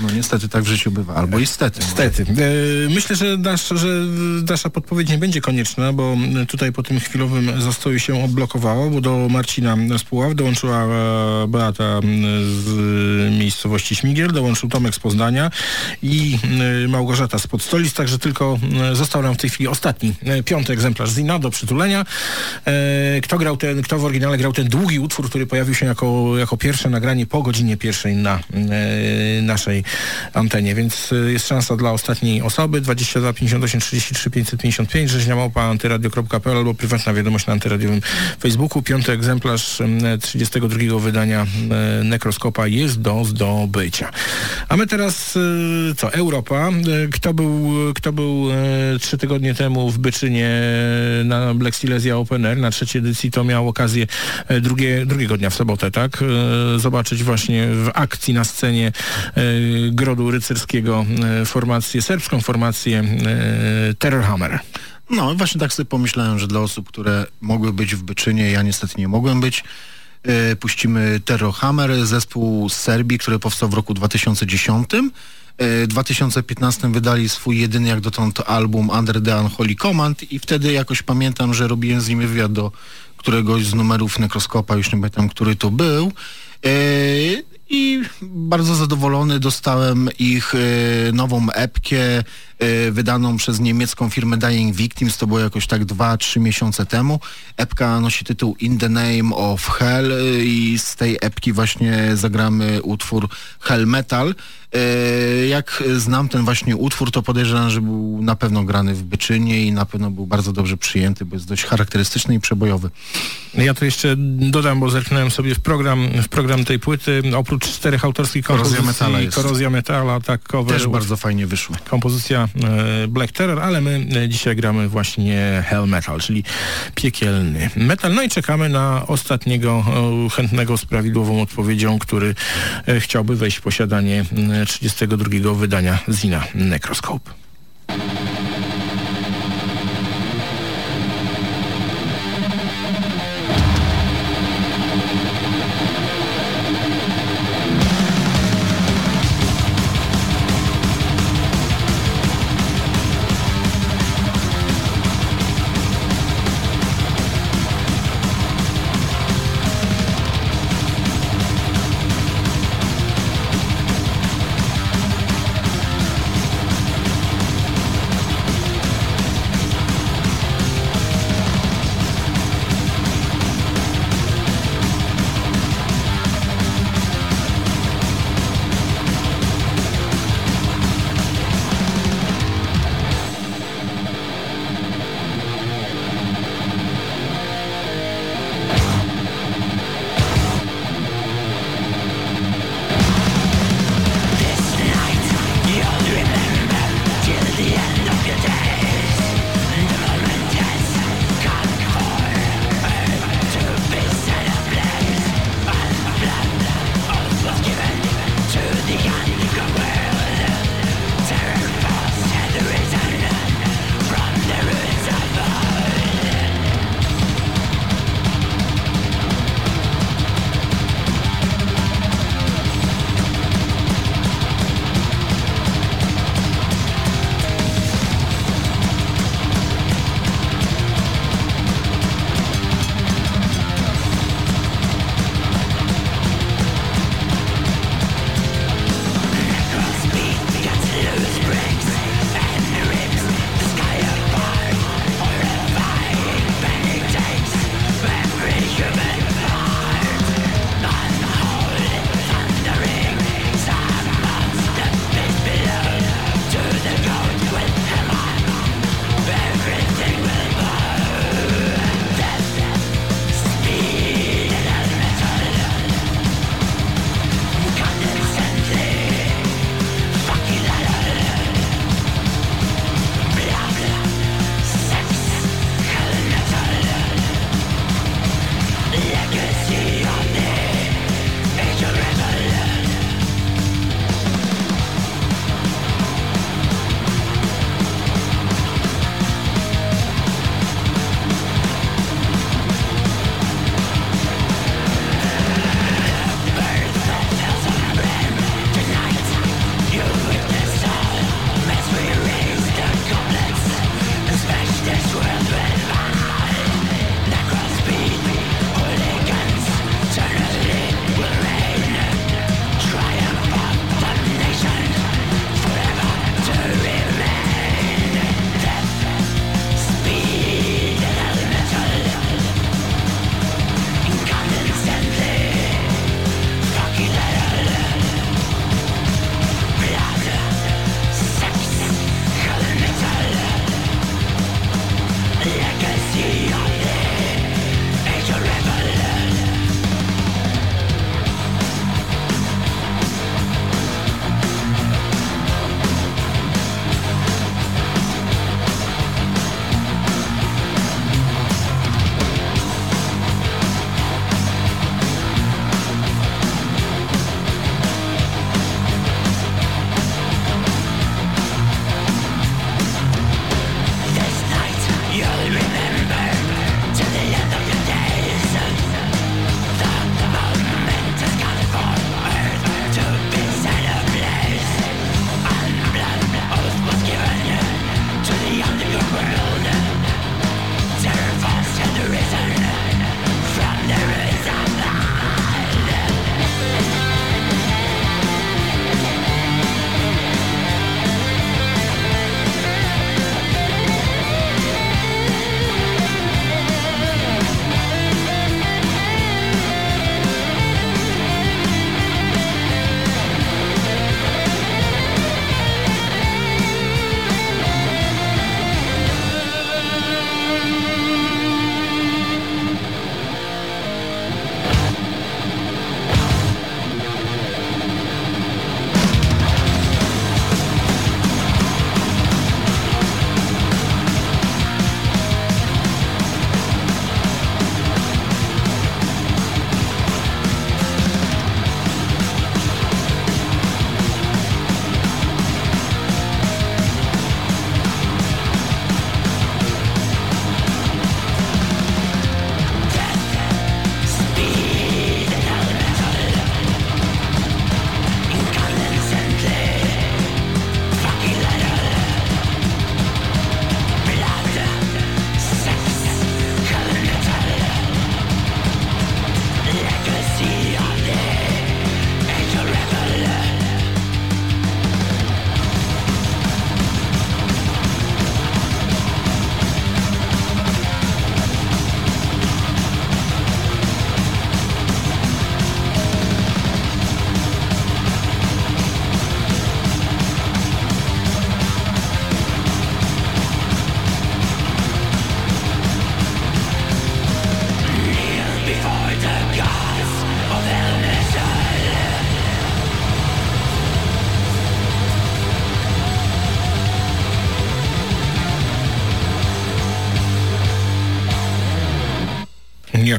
No niestety tak w życiu bywa, albo istety. Niestety. E, myślę, że, dasz, że nasza podpowiedź nie będzie konieczna, bo tutaj po tym chwilowym zastoju się odblokowało, bo do Marcina z Puław dołączyła e, Beata z miejscowości Śmigiel, dołączył Tomek z Poznania i e, Małgorzata z Podstolic, także tylko został nam w tej chwili ostatni, piąty egzemplarz Zina do przytulenia. Kto grał ten, kto w oryginale grał ten długi utwór, który pojawił się jako, jako pierwsze nagranie po godzinie pierwszej na naszej antenie, więc y, jest szansa dla ostatniej osoby 22 58 33 555 rzeźniamałpa antyradio.pl albo prywatna wiadomość na antyradiowym Facebooku. Piąty egzemplarz y, 32 wydania y, Nekroskopa jest do zdobycia. A my teraz y, co? Europa. Kto był, kto był trzy tygodnie temu w Byczynie na Black Silesia Open Air na trzeciej edycji, to miał okazję drugie, drugiego dnia w sobotę, tak? Zobaczyć właśnie w akcji na scenie Grodu Rycerskiego e, formację, serbską formację e, Terror Hammer. No właśnie tak sobie pomyślałem, że dla osób, które mogły być w Byczynie, ja niestety nie mogłem być, e, puścimy Terror Hammer, zespół z Serbii, który powstał w roku 2010. E, W 2015 wydali swój jedyny jak dotąd album Under the Unholy Command i wtedy jakoś pamiętam, że robiłem z nimi wywiad do któregoś z numerów Nekroskopa, już nie pamiętam, który to był. I bardzo zadowolony dostałem ich e, nową epkę wydaną przez niemiecką firmę Dying Victims, to było jakoś tak 2-3 miesiące temu. Epka nosi tytuł In the Name of Hell e, i z tej epki właśnie zagramy utwór Hell Metal. E, Jak znam ten właśnie utwór, to podejrzewam, że był na pewno grany w Byczynie i na pewno był bardzo dobrze przyjęty, bo jest dość charakterystyczny i przebojowy. Ja tu jeszcze dodam, bo zerknąłem sobie w program, w program tej płyty, oprócz czterech autorskich Korozja kompozycji, Metala jest. Korozja Metala, tak, cover, Też bardzo fajnie wyszły. kompozycja e, Black Terror, ale my e, dzisiaj gramy właśnie Hell Metal, czyli piekielny metal. No i czekamy na ostatniego e, chętnego z prawidłową odpowiedzią, który chciałby wejść w posiadanie e, 32 wydania Zina Necroscope.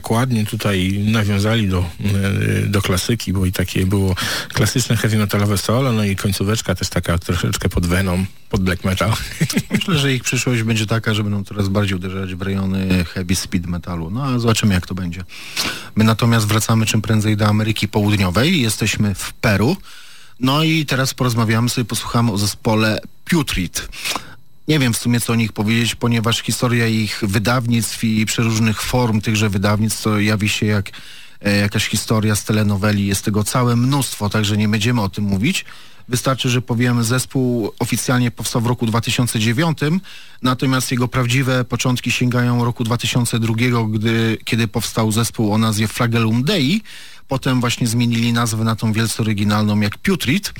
Jak ładnie tutaj nawiązali do, e, do klasyki, bo i takie było klasyczne heavy metalowe solo, no i końcóweczka też taka troszeczkę pod Venom, pod black metal. Myślę, że ich przyszłość będzie taka, że będą coraz bardziej uderzać w rejony heavy speed metalu. No a zobaczymy jak to będzie. My natomiast wracamy czym prędzej do Ameryki Południowej. Jesteśmy w Peru. No i teraz porozmawiamy sobie, posłuchamy o zespole Putrid. Nie wiem w sumie co o nich powiedzieć, ponieważ historia ich wydawnictw i przeróżnych form tychże wydawnictw to jawi się jak e, jakaś historia z telenoweli. Jest tego całe mnóstwo, także nie będziemy o tym mówić. Wystarczy, że powiemy, zespół oficjalnie powstał w roku 2009, natomiast jego prawdziwe początki sięgają roku 2002, gdy, kiedy powstał zespół o nazwie Flagellum Dei. Potem właśnie zmienili nazwę na tą wielce oryginalną jak Putrid.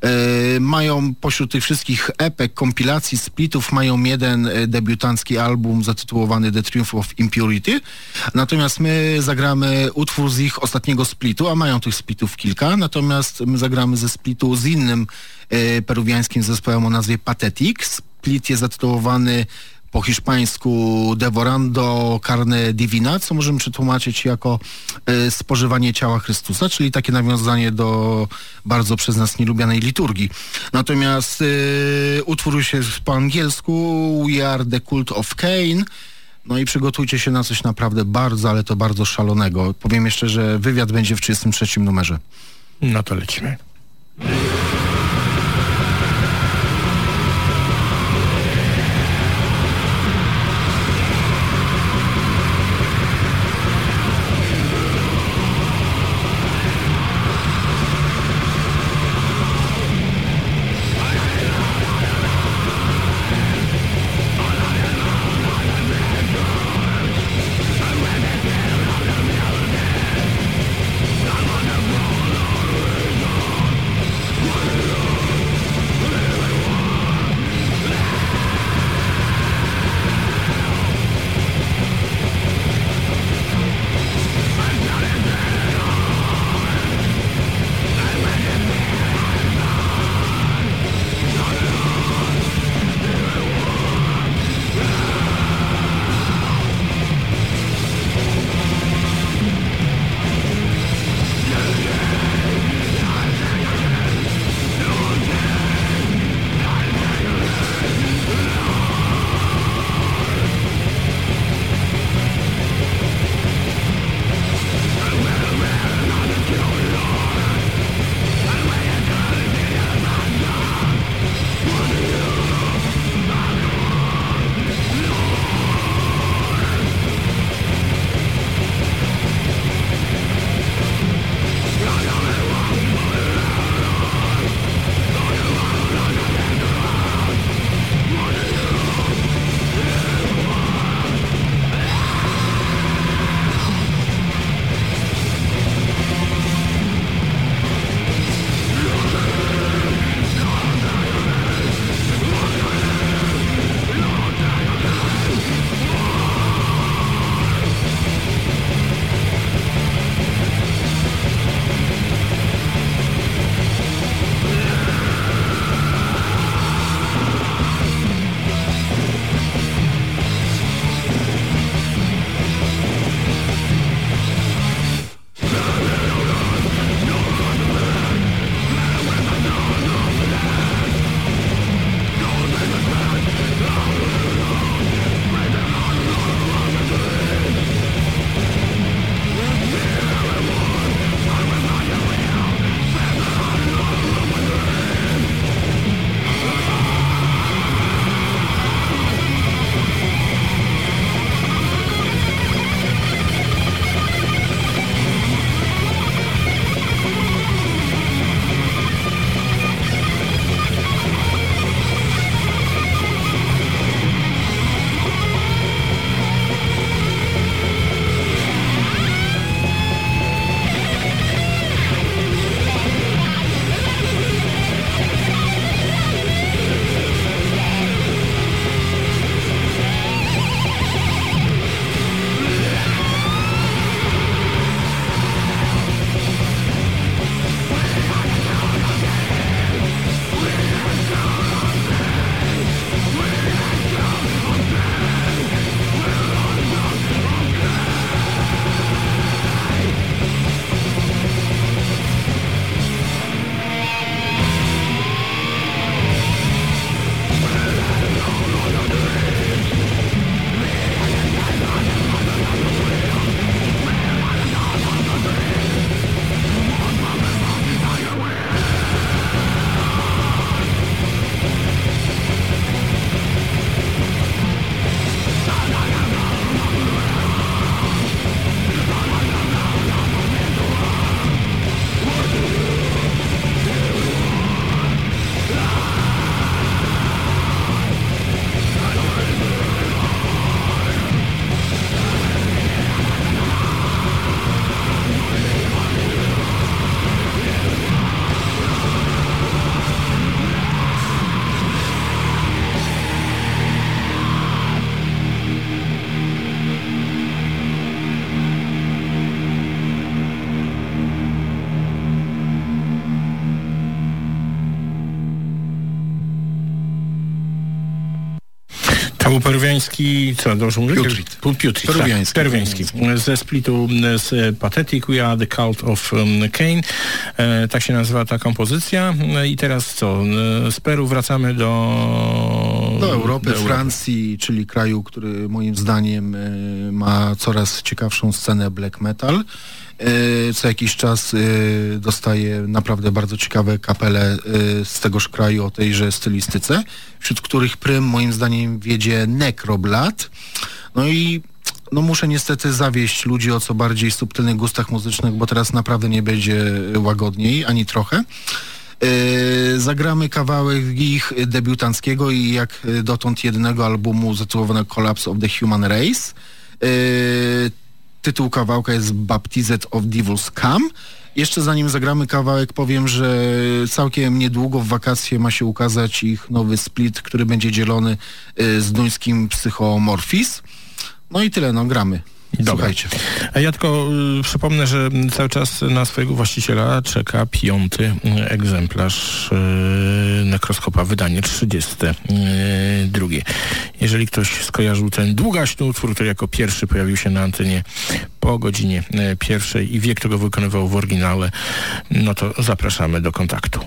E, mają pośród tych wszystkich epek, kompilacji, splitów, mają jeden e, debiutancki album zatytułowany The Triumph of Impurity. Natomiast my zagramy utwór z ich ostatniego splitu, a mają tych splitów kilka. Natomiast my zagramy ze splitu z innym e, peruwiańskim zespołem o nazwie Pathetic. Split jest zatytułowany po hiszpańsku devorando carne divina, co możemy przetłumaczyć jako e, spożywanie ciała Chrystusa, czyli takie nawiązanie do bardzo przez nas nielubianej liturgii. Natomiast e, utwór się po angielsku We are the cult of Cain. No i przygotujcie się na coś naprawdę bardzo, ale to bardzo szalonego. Powiem jeszcze, że wywiad będzie w 33 numerze. No to lecimy. Peruwiański, co dobrze mówię? Putrid. Pu- Putrid, Peruwiański. Tak, peruwiański. Ze splitu z Pathetic We Are The Cult of um, Cain. E, tak się nazywa ta kompozycja. E, I teraz co? E, z Peru wracamy do... Do Europy, do Europy. Francji, czyli kraju, który moim zdaniem e, ma coraz ciekawszą scenę black metal. E, Co jakiś czas e, dostaje naprawdę bardzo ciekawe kapele e, z tegoż kraju o tejże stylistyce, wśród których prym moim zdaniem wiedzie Necroblad. No i no muszę niestety zawieść ludzi o co bardziej subtelnych gustach muzycznych, bo teraz naprawdę nie będzie łagodniej, ani trochę. Zagramy kawałek ich debiutanckiego i jak dotąd jedynego albumu zatytułowanego Collapse of the Human Race. Tytuł kawałka jest Baptized of Devil's Come. Jeszcze zanim zagramy kawałek, powiem, że całkiem niedługo w wakacje ma się ukazać ich nowy split, który będzie dzielony yy, z duńskim Psychomorphis. No i tyle, no gramy. Dobra. Słuchajcie. Ja tylko y, przypomnę, że cały czas na swojego właściciela czeka piąty y, egzemplarz y, nekroskopa, wydanie 32. Jeżeli ktoś skojarzył ten długaśny utwór, który jako pierwszy pojawił się na antenie po godzinie y, pierwszej i wie, kto go wykonywał w oryginale, no to zapraszamy do kontaktu.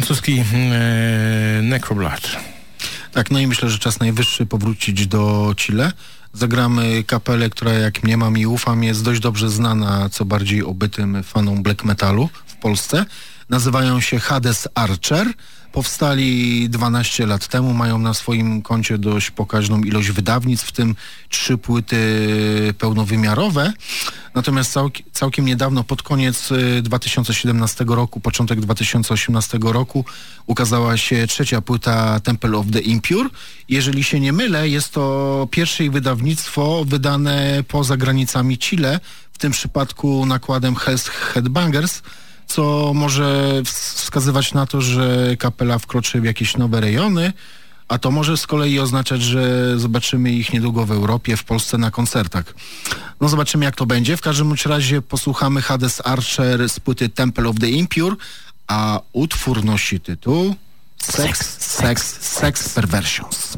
Francuski e, Necroblood. Tak, no i myślę, że czas najwyższy powrócić do Chile. Zagramy kapelę, która jak mnie mam i ufam jest dość dobrze znana, co bardziej obytym fanom black metalu w Polsce. Nazywają się Hades Archer. Powstali 12 lat temu, mają na swoim koncie dość pokaźną ilość wydawnictw, w tym trzy płyty pełnowymiarowe. Natomiast całk całkiem niedawno, pod koniec 2017 roku, początek 2018 roku, ukazała się trzecia płyta Temple of the Impure. Jeżeli się nie mylę, jest to pierwsze ich wydawnictwo wydane poza granicami Chile, w tym przypadku nakładem Hell's Headbangers, co może wskazywać na to, że kapela wkroczy w jakieś nowe rejony, a to może z kolei oznaczać, że zobaczymy ich niedługo w Europie, w Polsce na koncertach. No zobaczymy jak to będzie. W każdym razie posłuchamy Hades Archer z płyty Temple of the Impure, a utwór nosi tytuł Sex, Sex, Sex Perversions.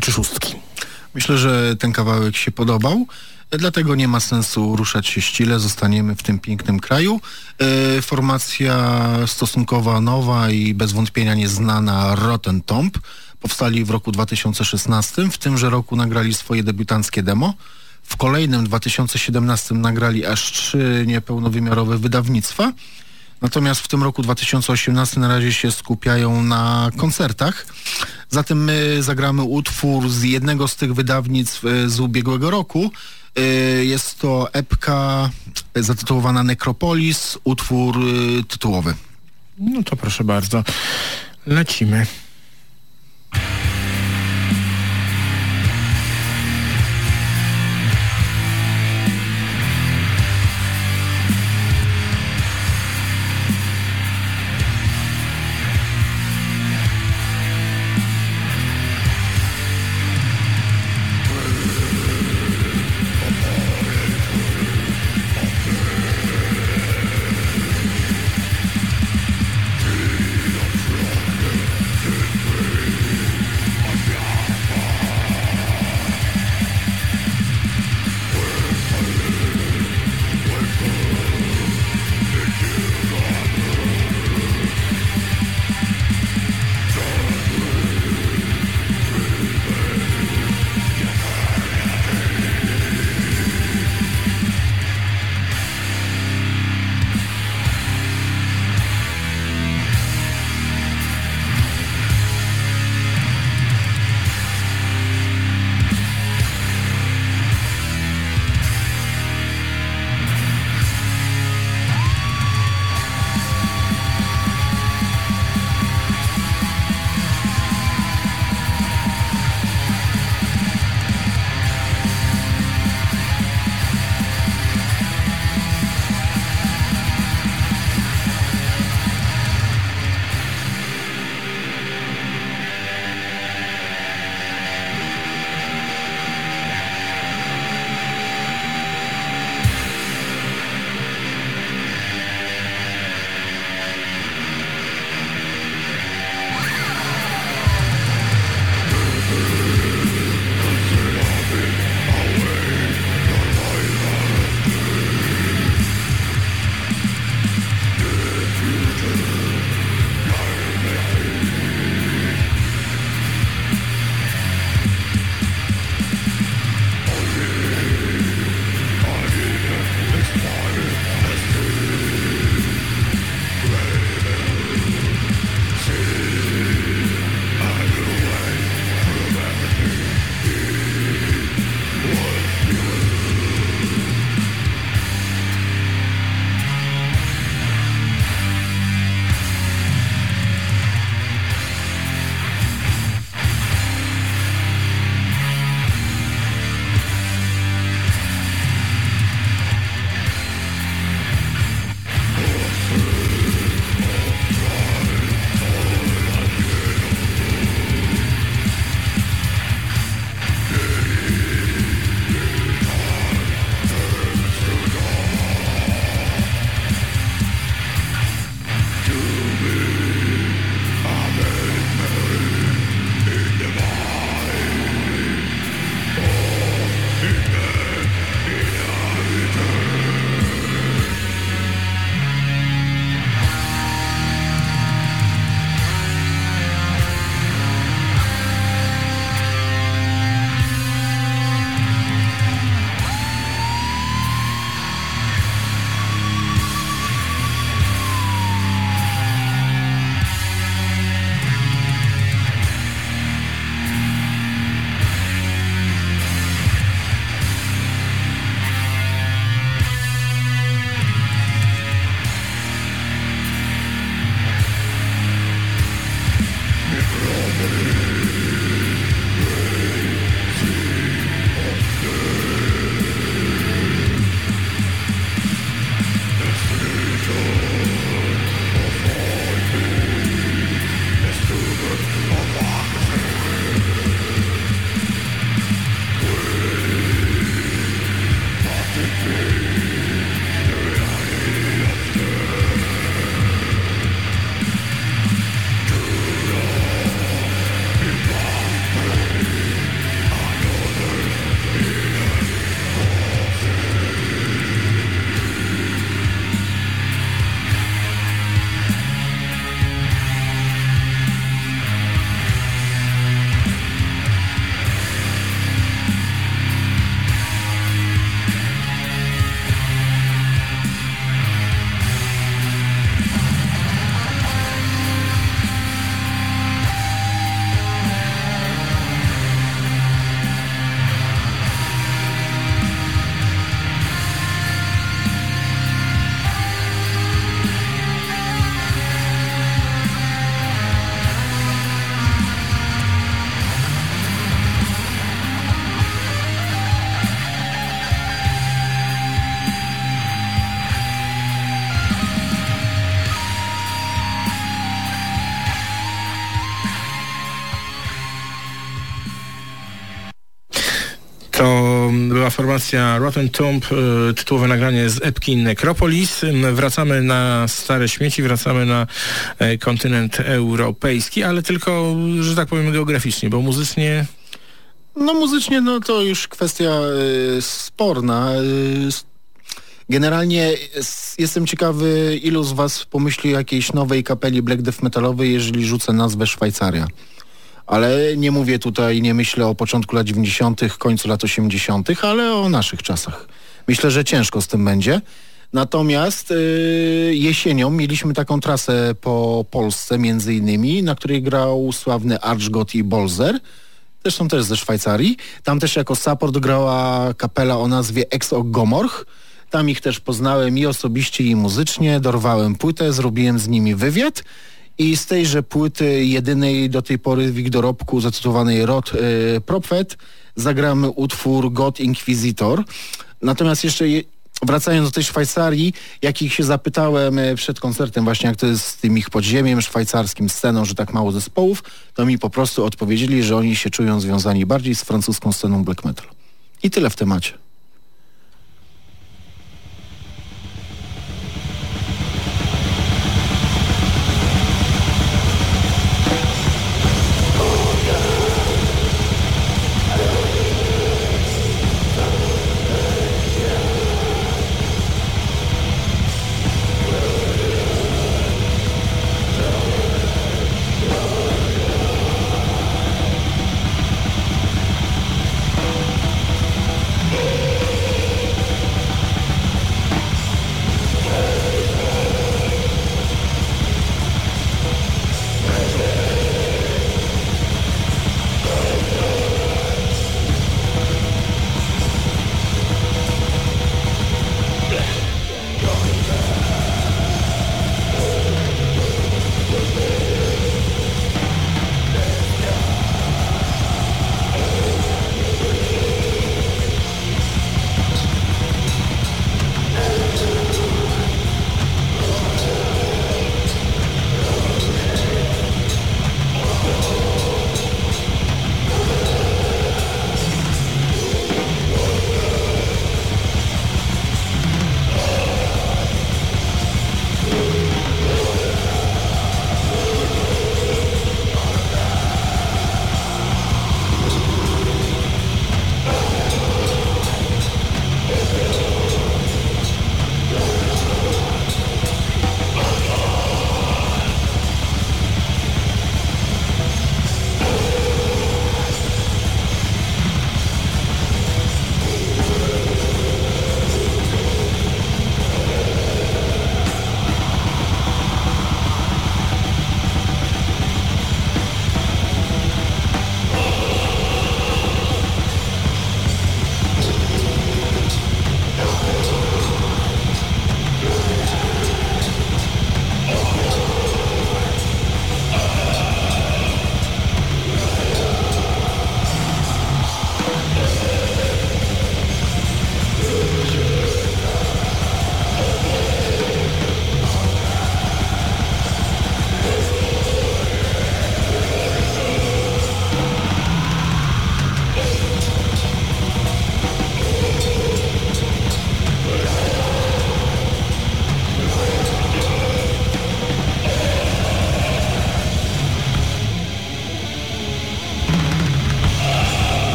Czy szóstki. Myślę, że ten kawałek się podobał. Dlatego nie ma sensu ruszać się ścile, zostaniemy w tym pięknym kraju. E, formacja stosunkowo nowa i bez wątpienia nieznana Rotten Tomb powstali w roku 2016. W tymże roku nagrali swoje debiutanckie demo. W kolejnym 2017 nagrali aż trzy niepełnowymiarowe wydawnictwa. Natomiast w tym roku 2018 na razie się skupiają na koncertach. Zatem my zagramy utwór z jednego z tych wydawnictw e, z ubiegłego roku. E, jest to epka zatytułowana Necropolis, utwór e, tytułowy. No to proszę bardzo. Lecimy. Formacja Rotten Tomb, e, tytułowe nagranie z epki Necropolis. Wracamy na stare śmieci, wracamy na e, kontynent europejski, ale tylko, że tak powiem, geograficznie, bo muzycznie No muzycznie no to już kwestia y, sporna. Y, generalnie jestem ciekawy, ilu z was pomyśli o jakiejś nowej kapeli black death metalowej, jeżeli rzucę nazwę Szwajcaria. Ale nie mówię tutaj, nie myślę o początku lat 90., końcu lat 80., ale o naszych czasach. Myślę, że ciężko z tym będzie. Natomiast y, jesienią mieliśmy taką trasę po Polsce między innymi, na której grał sławny Archgot i Bolzer zresztą też ze Szwajcarii. Tam też jako support grała kapela o nazwie Exo Gomorch. Tam ich też poznałem i osobiście i muzycznie. Dorwałem płytę, zrobiłem z nimi wywiad i z tejże płyty, jedynej do tej pory w ich dorobku zatytułowanej Rod y, Prophet, zagramy utwór God Inquisitor. Natomiast jeszcze je, wracając do tej Szwajcarii, jak ich się zapytałem e, przed koncertem właśnie jak to jest z tym ich podziemiem szwajcarskim, sceną, że tak mało zespołów, to mi po prostu odpowiedzieli, że oni się czują związani bardziej z francuską sceną black metal. I tyle w temacie.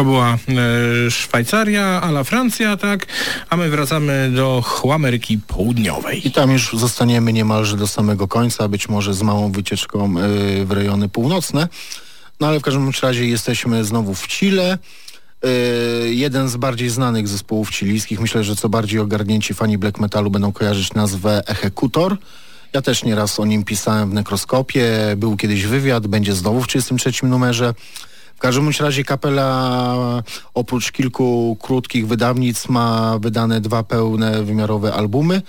To była e, Szwajcaria, a la Francja, tak? A my wracamy do Ameryki Południowej. I tam już zostaniemy niemalże do samego końca, być może z małą wycieczką y, w rejony północne. No ale w każdym razie jesteśmy znowu w Chile. Yy, jeden z bardziej znanych zespołów chilijskich, myślę, że co bardziej ogarnięci fani black metalu będą kojarzyć nazwę Executor. Ja też nieraz o nim pisałem w Nekroskopie, był kiedyś wywiad, będzie znowu w 33 numerze. W każdym razie kapela oprócz kilku krótkich wydawnictw ma wydane dwa pełne wymiarowe albumy.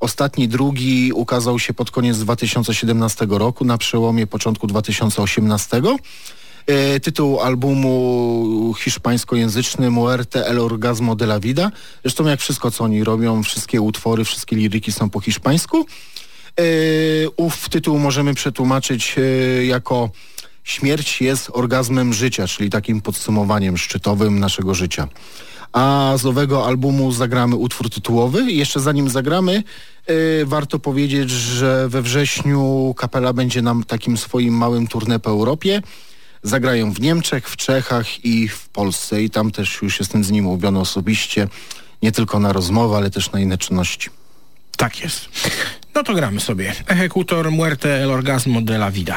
Ostatni, drugi ukazał się pod koniec 2017 roku, na przełomie początku 2018. E, tytuł albumu hiszpańskojęzyczny Muerte el Orgasmo de la Vida. Zresztą jak wszystko, co oni robią, wszystkie utwory, wszystkie liryki są po hiszpańsku. E, ów tytuł możemy przetłumaczyć e, jako śmierć jest orgazmem życia, czyli takim podsumowaniem szczytowym naszego życia. A z nowego albumu zagramy utwór tytułowy. Jeszcze zanim zagramy, yy, warto powiedzieć, że we wrześniu kapela będzie nam takim swoim małym tournée po Europie. Zagrają w Niemczech, w Czechach i w Polsce i tam też już jestem z nim umówiony osobiście, nie tylko na rozmowę, ale też na inne czynności. Tak jest. No to gramy sobie. Executor Muerte el Orgasmo de la Vida.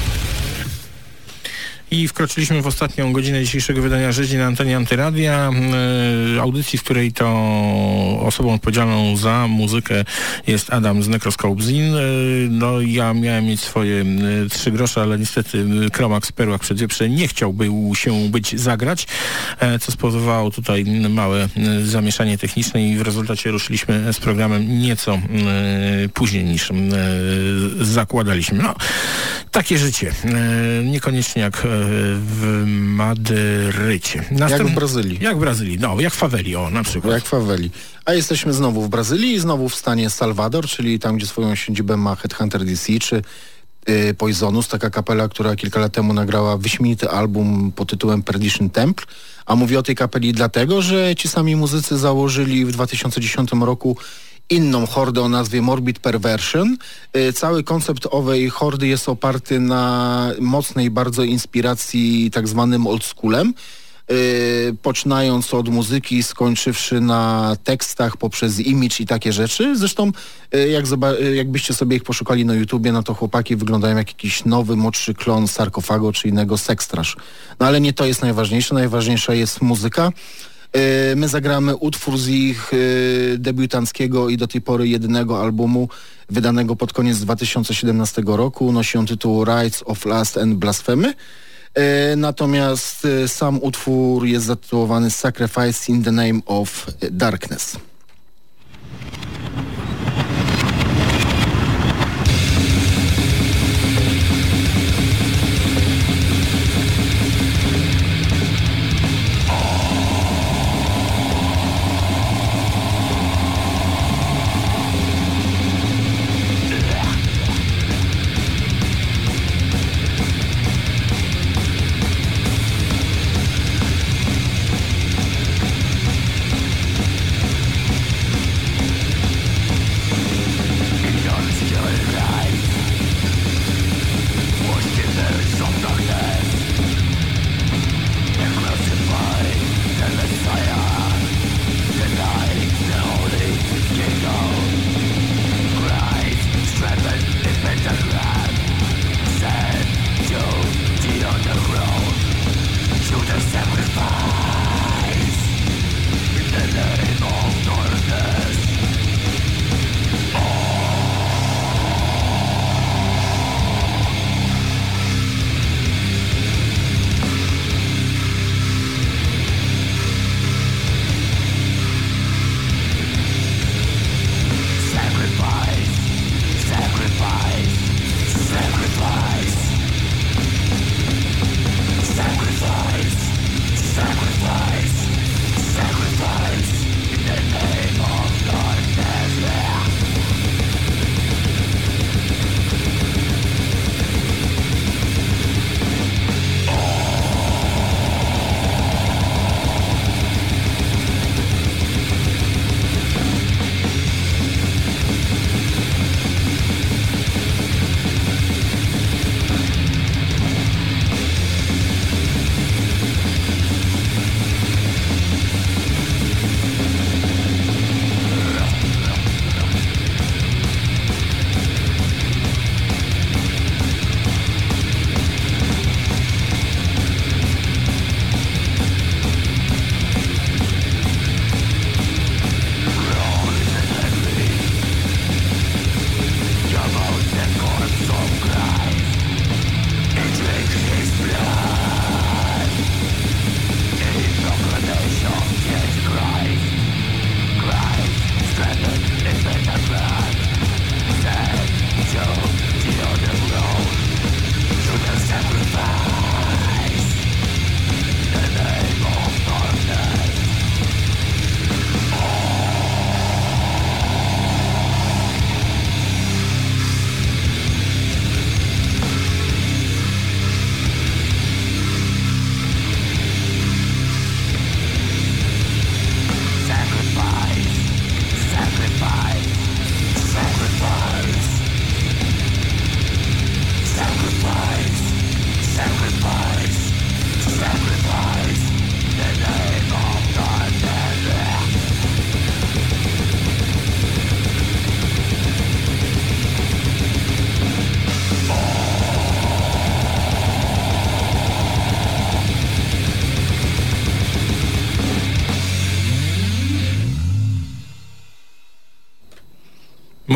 I wkroczyliśmy w ostatnią godzinę dzisiejszego wydania Rzezi na antenie Antyradia, e, audycji, w której to osobą odpowiedzialną za muzykę jest Adam z Necroscope Zin. E, no ja miałem mieć swoje trzy grosze, ale niestety Kromak z Perłach Przedwieprze nie chciałby się być zagrać, e, co spowodowało tutaj małe zamieszanie techniczne i w rezultacie ruszyliśmy z programem nieco e, później niż zakładaliśmy. No, takie życie. E, niekoniecznie jak e, w Madrycie. Jak w Brazylii. Jak w Brazylii, no, jak w faweli, o, na przykład. Jak w faweli. A jesteśmy znowu w Brazylii i znowu w stanie Salvador, czyli tam, gdzie swoją siedzibę ma Headhunter DC, czy y, Poisonus, taka kapela, która kilka lat temu nagrała wyśmienity album pod tytułem Perdition Temple. A mówię o tej kapeli dlatego, że ci sami muzycy założyli w 2010 roku inną hordę o nazwie Morbid Perversion. Y, Cały koncept owej hordy jest oparty na mocnej bardzo inspiracji tak zwanym oldschoolem. y, Poczynając od muzyki, skończywszy na tekstach poprzez image i takie rzeczy. Zresztą y, jak jakbyście sobie ich poszukali na YouTubie, no to chłopaki wyglądają jak jakiś nowy, młodszy klon Sarkofago czy innego Sekstraż. No ale nie to jest najważniejsze. Najważniejsza jest muzyka. Y, My zagramy utwór z ich y, debiutanckiego i do tej pory jedynego albumu wydanego pod koniec 2017 roku. Nosi on tytuł Rights of Last and Blasphemy. Y, Natomiast sam utwór jest zatytułowany Sacrifice in the Name of Darkness.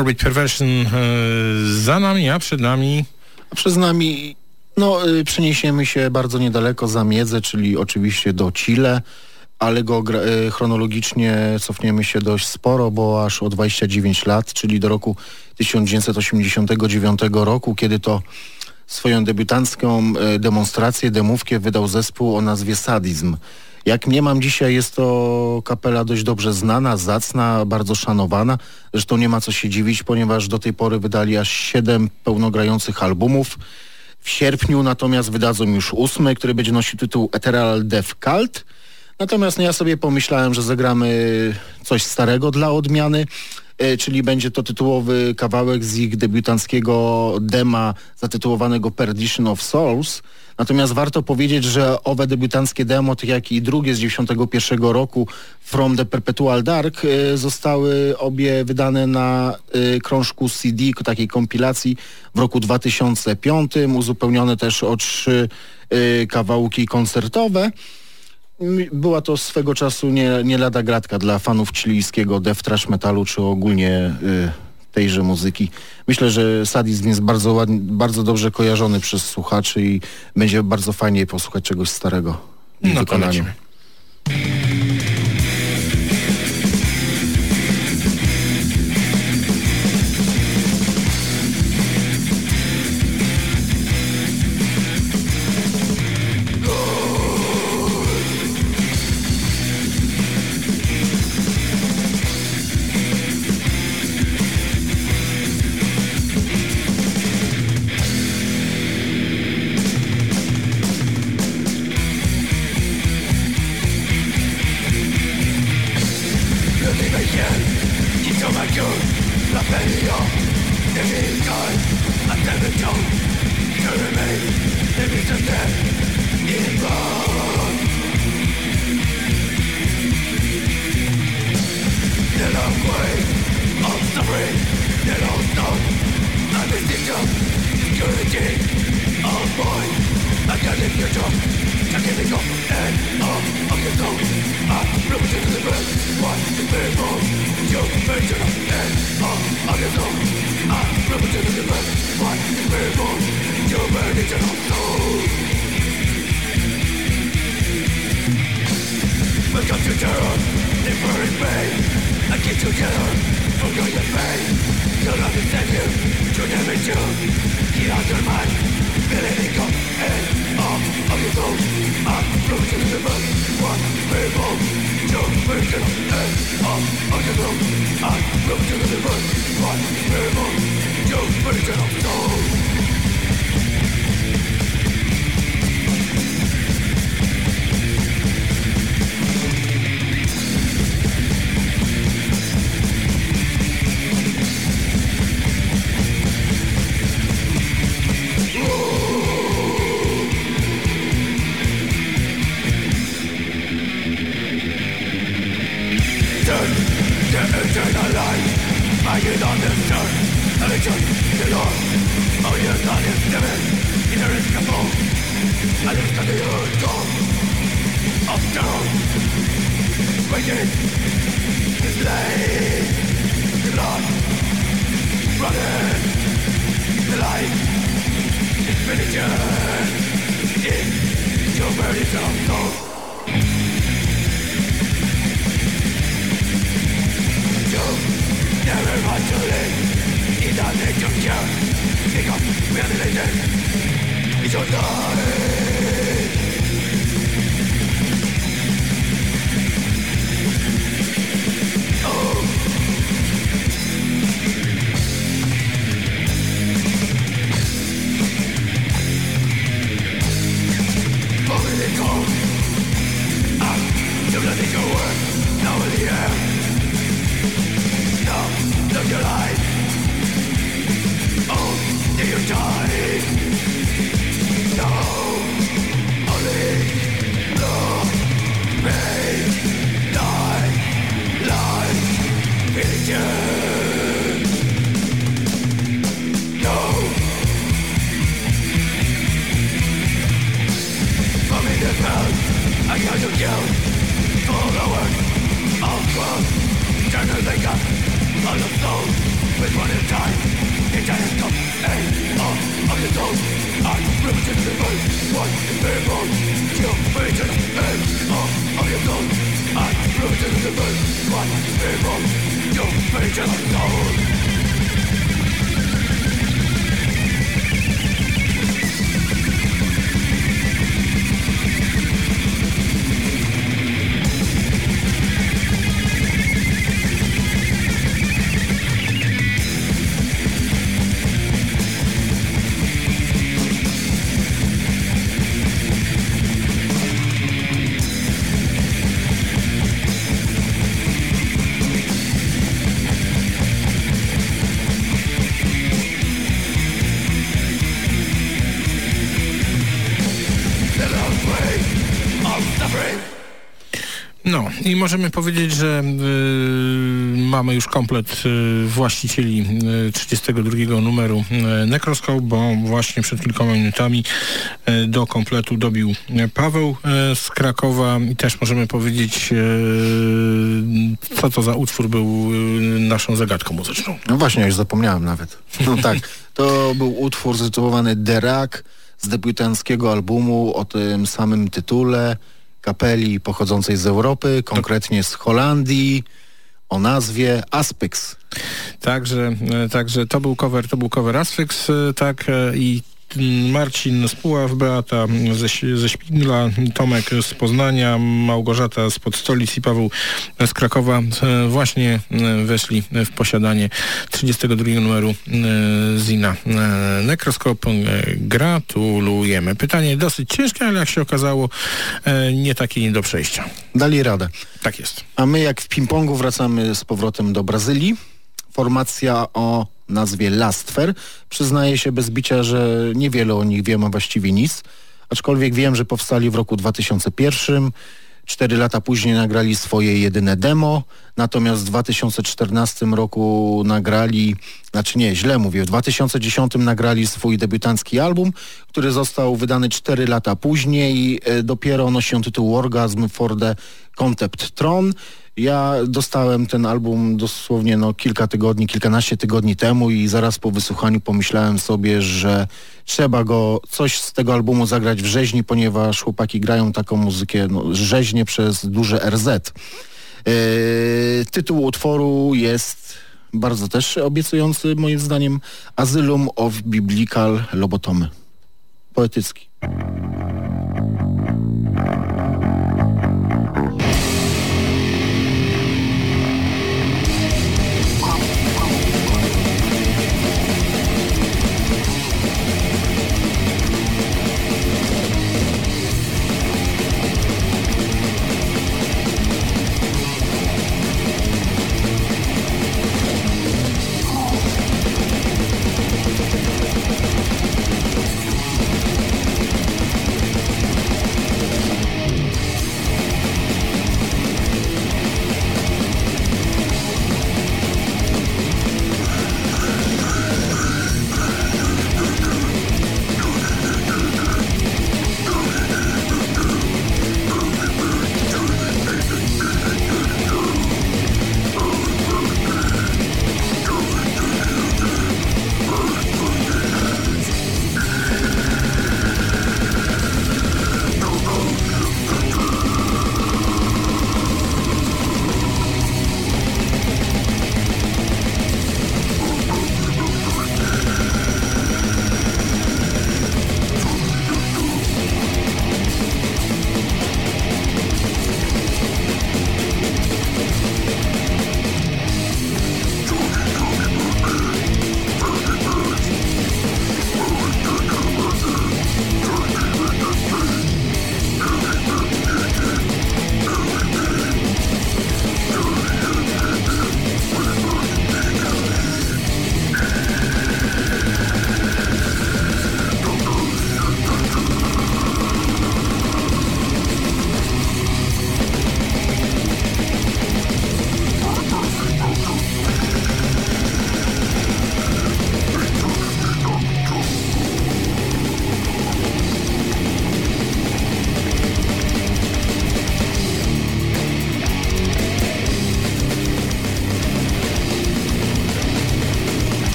Morbid Perversion e, za nami, a przed nami... A przez nami no, y, przeniesiemy się bardzo niedaleko za Miedzę, czyli oczywiście do Chile, ale go y, chronologicznie cofniemy się dość sporo, bo aż o 29 lat, czyli do roku 1989 roku, kiedy to swoją debiutancką y, demonstrację, demówkę wydał zespół o nazwie Sadizm. Jak nie mam dzisiaj, jest to kapela dość dobrze znana, zacna, bardzo szanowana. Zresztą nie ma co się dziwić, ponieważ do tej pory wydali aż siedem pełnogrających albumów. W sierpniu natomiast wydadzą już ósmy, który będzie nosił tytuł Ethereal Death Cult. Natomiast no ja sobie pomyślałem, że zagramy coś starego dla odmiany, e, czyli będzie to tytułowy kawałek z ich debiutanckiego dema zatytułowanego Perdition of Souls. Natomiast warto powiedzieć, że owe debiutanckie demo, tak jak i drugie z 91 roku From the Perpetual Dark y, zostały obie wydane na y, krążku CD, takiej kompilacji w roku 2005, uzupełnione też o trzy y, kawałki koncertowe. Była to swego czasu nie, nie lada gratka dla fanów chilijskiego death trash metalu, czy ogólnie tejże muzyki. Myślę, że sadizm jest bardzo, ładnie, bardzo dobrze kojarzony przez słuchaczy i będzie bardzo fajnie posłuchać czegoś starego w no, wykonaniu. No i możemy powiedzieć, że y, mamy już komplet y, właścicieli y, 32 numeru y, Necroscope, bo właśnie przed kilkoma minutami y, do kompletu dobił y, Paweł y, z Krakowa i też możemy powiedzieć, co to za utwór był naszą zagadką muzyczną. No właśnie, już zapomniałem nawet. No tak, to był utwór zatytułowany Derak z debiutanckiego albumu o tym samym tytule kapeli pochodzącej z Europy, konkretnie z Holandii, o nazwie Aspyx. Także, e, także to był cover, to był cover Asphyx, e, tak, e, i Marcin z Puław, Beata ze, ze Śpigla, Tomek z Poznania, Małgorzata z Podstolic i Paweł z Krakowa e, właśnie e, weszli w posiadanie 32 numeru e, Zina Nekroskop. Gratulujemy. Pytanie dosyć ciężkie, ale jak się okazało, nie takie nie do przejścia. Dali radę. Tak jest. A my jak w ping-pongu wracamy z powrotem do Brazylii. Formacja o nazwie Lastfer. Przyznaję się bez bicia, że niewiele o nich wiem, a właściwie nic. Aczkolwiek wiem, że powstali w roku 2001. Cztery lata później nagrali swoje jedyne demo, natomiast w 2014 roku nagrali, znaczy nie, źle mówię, w 2010 nagrali swój debiutancki album, który został wydany cztery lata później. E, Dopiero nosi on tytuł Orgasm for the Concept Tron. Ja dostałem ten album dosłownie no, kilka tygodni, kilkanaście tygodni temu i zaraz po wysłuchaniu pomyślałem sobie, że trzeba go, coś z tego albumu zagrać w rzeźni, ponieważ chłopaki grają taką muzykę, no, rzeźnie przez duże RZ. Yy, tytuł utworu jest bardzo też obiecujący moim zdaniem Asylum of Biblical Lobotomy. Poetycki.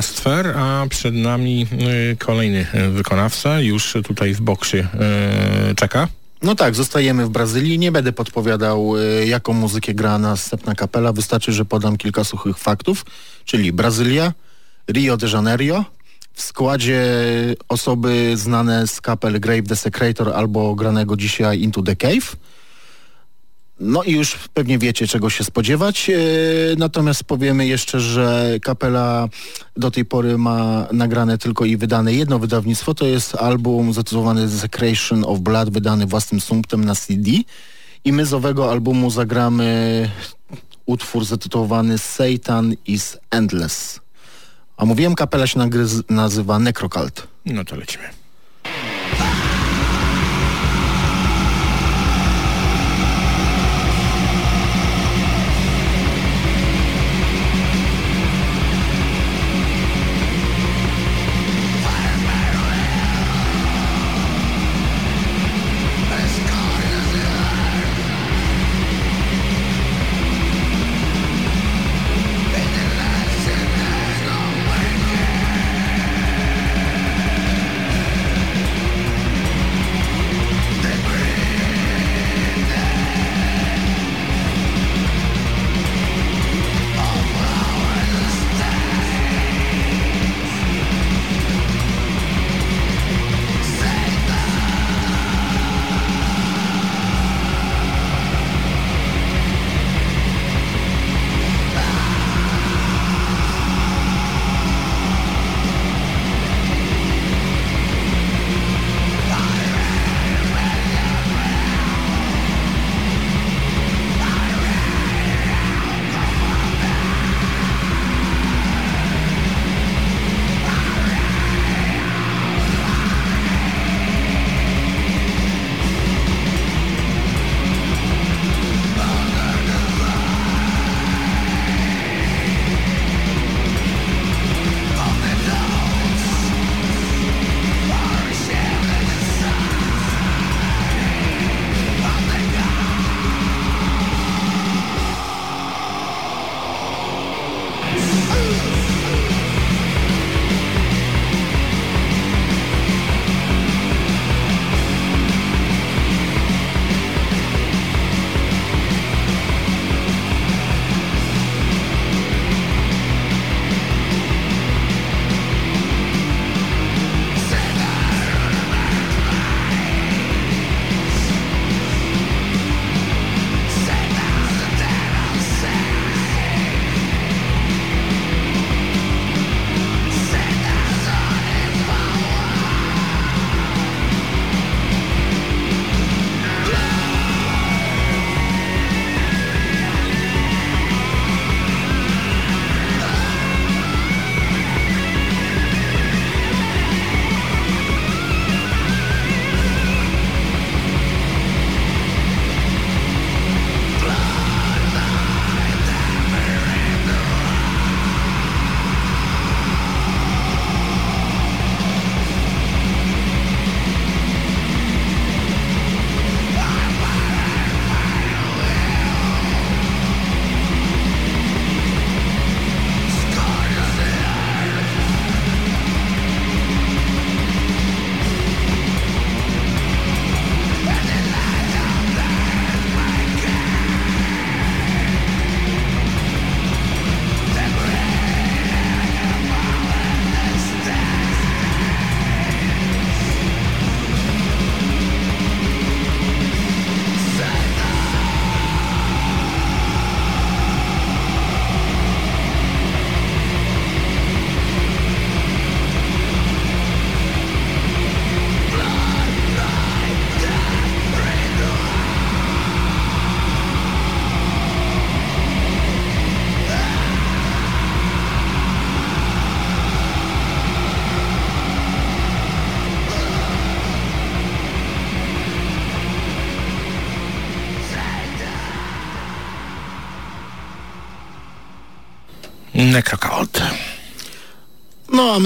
Last Fair, a przed nami y, kolejny y, wykonawca już tutaj w boksie y, czeka. No tak, zostajemy w Brazylii. Nie będę podpowiadał, jaką muzykę gra następna kapela. Wystarczy, że podam kilka suchych faktów, czyli Brazylia, Rio de Janeiro, w składzie osoby znane z kapel Grave the Secretor albo granego dzisiaj Into the Cave. No i już pewnie wiecie, czego się spodziewać. E, Natomiast powiemy jeszcze, że kapela do tej pory ma nagrane tylko i wydane jedno wydawnictwo. To jest album zatytułowany The Creation of Blood, wydany własnym sumptem na CD. I my z owego albumu zagramy utwór zatytułowany Satan is Endless. A mówiłem, kapela się nazywa Necrocult. No to lecimy.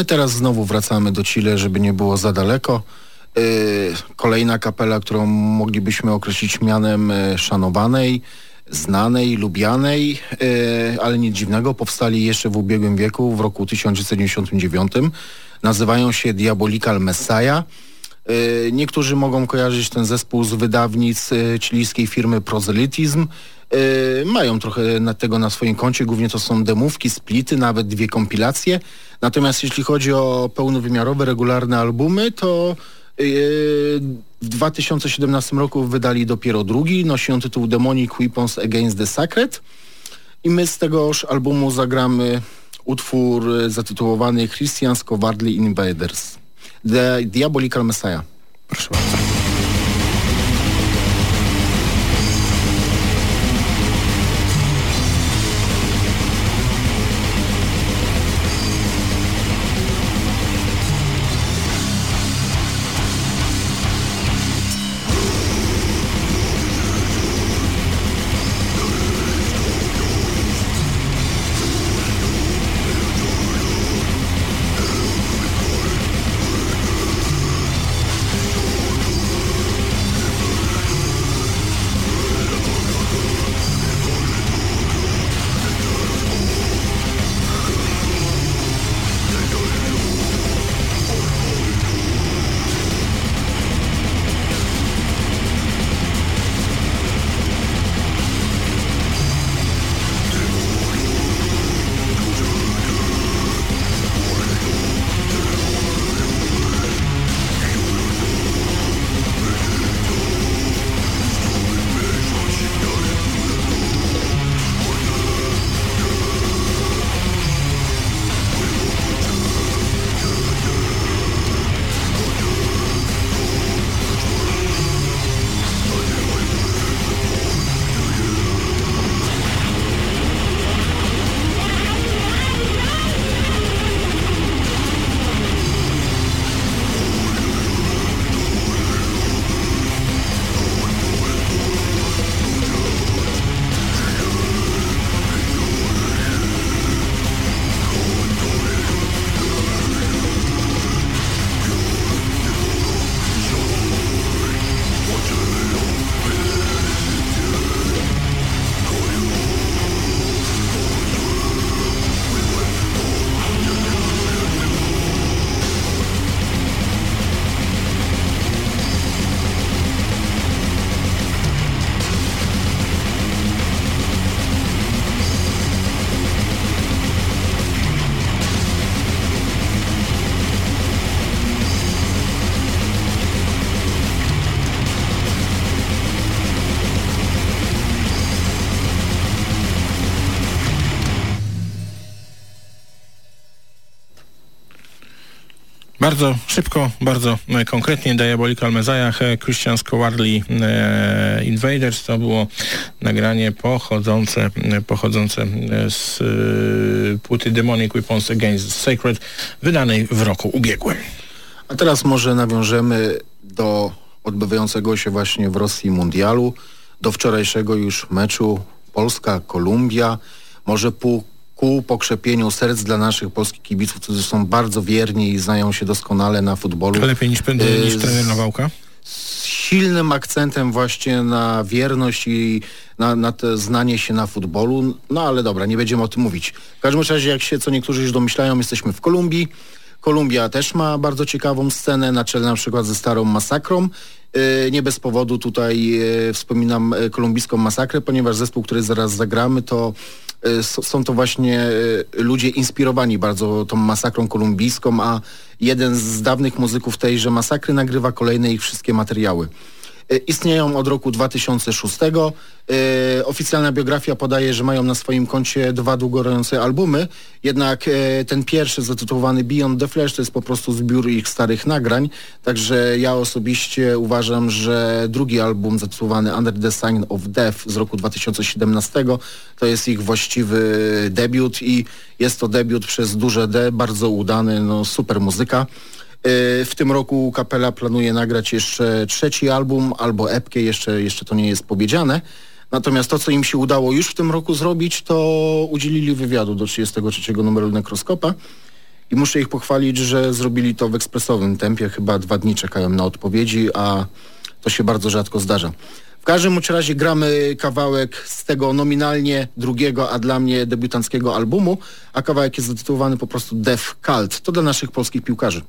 Teraz znowu wracamy do Chile, żeby nie było za daleko. Yy, kolejna kapela, którą moglibyśmy określić mianem yy, szanowanej. znanej, lubianej, e, ale nic dziwnego, powstali jeszcze w ubiegłym wieku, w roku 1979. Nazywają się Diabolical Messiah. Niektórzy mogą kojarzyć ten zespół z wydawnic chilijskiej firmy Proselytizm. E, mają trochę na tego na swoim koncie, głównie to są demówki, splity, nawet dwie kompilacje. Natomiast jeśli chodzi o pełnowymiarowe, regularne albumy, to e, w 2017 roku wydali dopiero drugi, nosi on tytuł Demonic Weapons Against the Sacred i my z tegoż albumu zagramy utwór zatytułowany Christians Cowardly Invaders The Diabolical Messiah. Proszę bardzo. Bardzo szybko, bardzo e, konkretnie Diabolical Messiah, e, Christians Cowardly e, Invaders to było nagranie pochodzące, e, pochodzące z e, płyty Demonic Weapons Against Sacred wydanej w roku ubiegłym. A teraz może nawiążemy do odbywającego się właśnie w Rosji mundialu, do wczorajszego już meczu Polska-Kolumbia. Może pół ku pokrzepieniu serc dla naszych polskich kibiców, którzy są bardzo wierni i znają się doskonale na futbolu. Lepiej niż, niż trener Nawałka? Z silnym akcentem właśnie na wierność i na, na znanie się na futbolu. No ale dobra, nie będziemy o tym mówić. W każdym razie, jak się co niektórzy już domyślają, jesteśmy w Kolumbii. Kolumbia też ma bardzo ciekawą scenę, na czele na przykład ze starą masakrą. Nie bez powodu tutaj wspominam kolumbijską masakrę, ponieważ zespół, który zaraz zagramy, to są to właśnie ludzie inspirowani bardzo tą masakrą kolumbijską, a jeden z dawnych muzyków tejże masakry nagrywa kolejne ich wszystkie materiały. Istnieją od roku 2006. Oficjalna biografia podaje, że mają na swoim koncie dwa długorojące albumy, jednak ten pierwszy zatytułowany Beyond the Flash to jest po prostu zbiór ich starych nagrań, także ja osobiście uważam, że drugi album zatytułowany Under the Sign of Death z roku 2017 to jest ich właściwy debiut i jest to debiut przez duże D, bardzo udany, no super muzyka. W tym roku kapela planuje nagrać jeszcze trzeci album albo epkę, jeszcze, jeszcze to nie jest powiedziane. Natomiast to, co im się udało już w tym roku zrobić, to udzielili wywiadu do 33 numeru Nekroskopa i muszę ich pochwalić, że zrobili to w ekspresowym tempie. Chyba dwa dni czekają na odpowiedzi, a to się bardzo rzadko zdarza. W każdym razie gramy kawałek z tego nominalnie drugiego, a dla mnie debiutanckiego albumu, a kawałek jest zatytułowany po prostu Death Cult. To dla naszych polskich piłkarzy.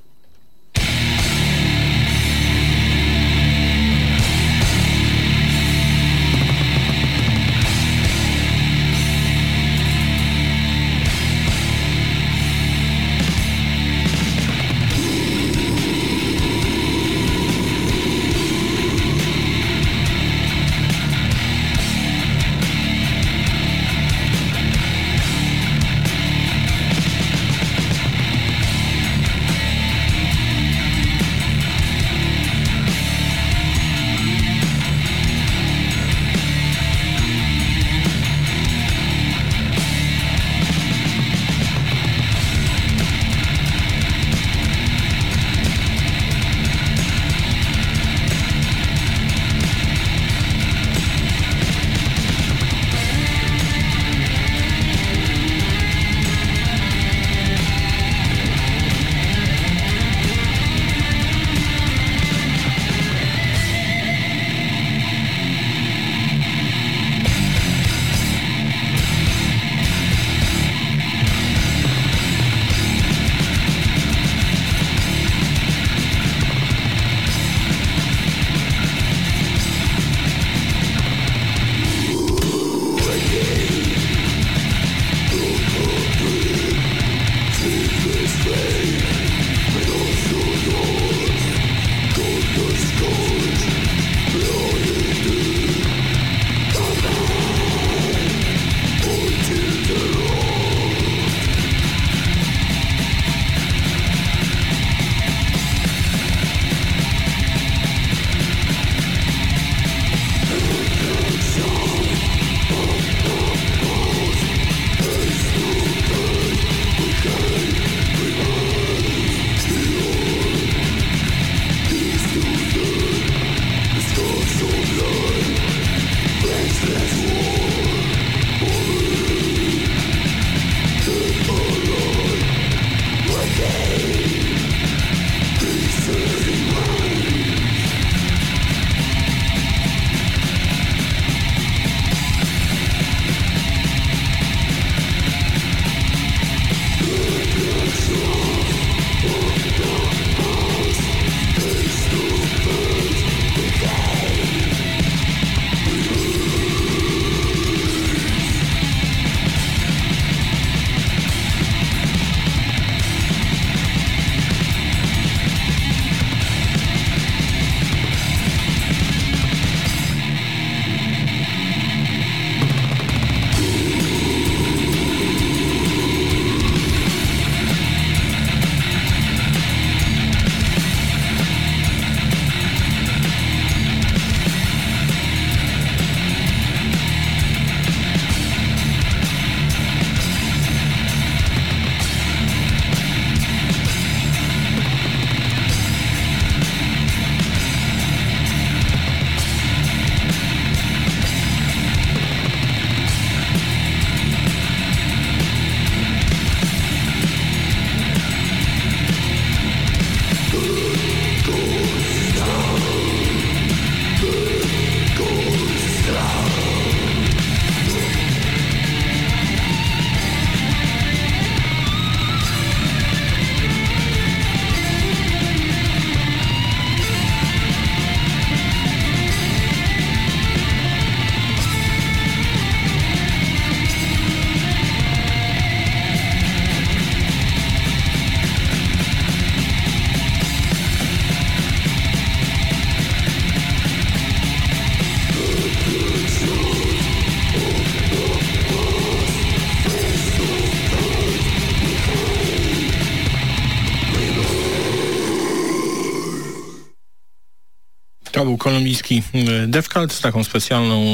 To był kolumbijski e, Defcalt z taką specjalną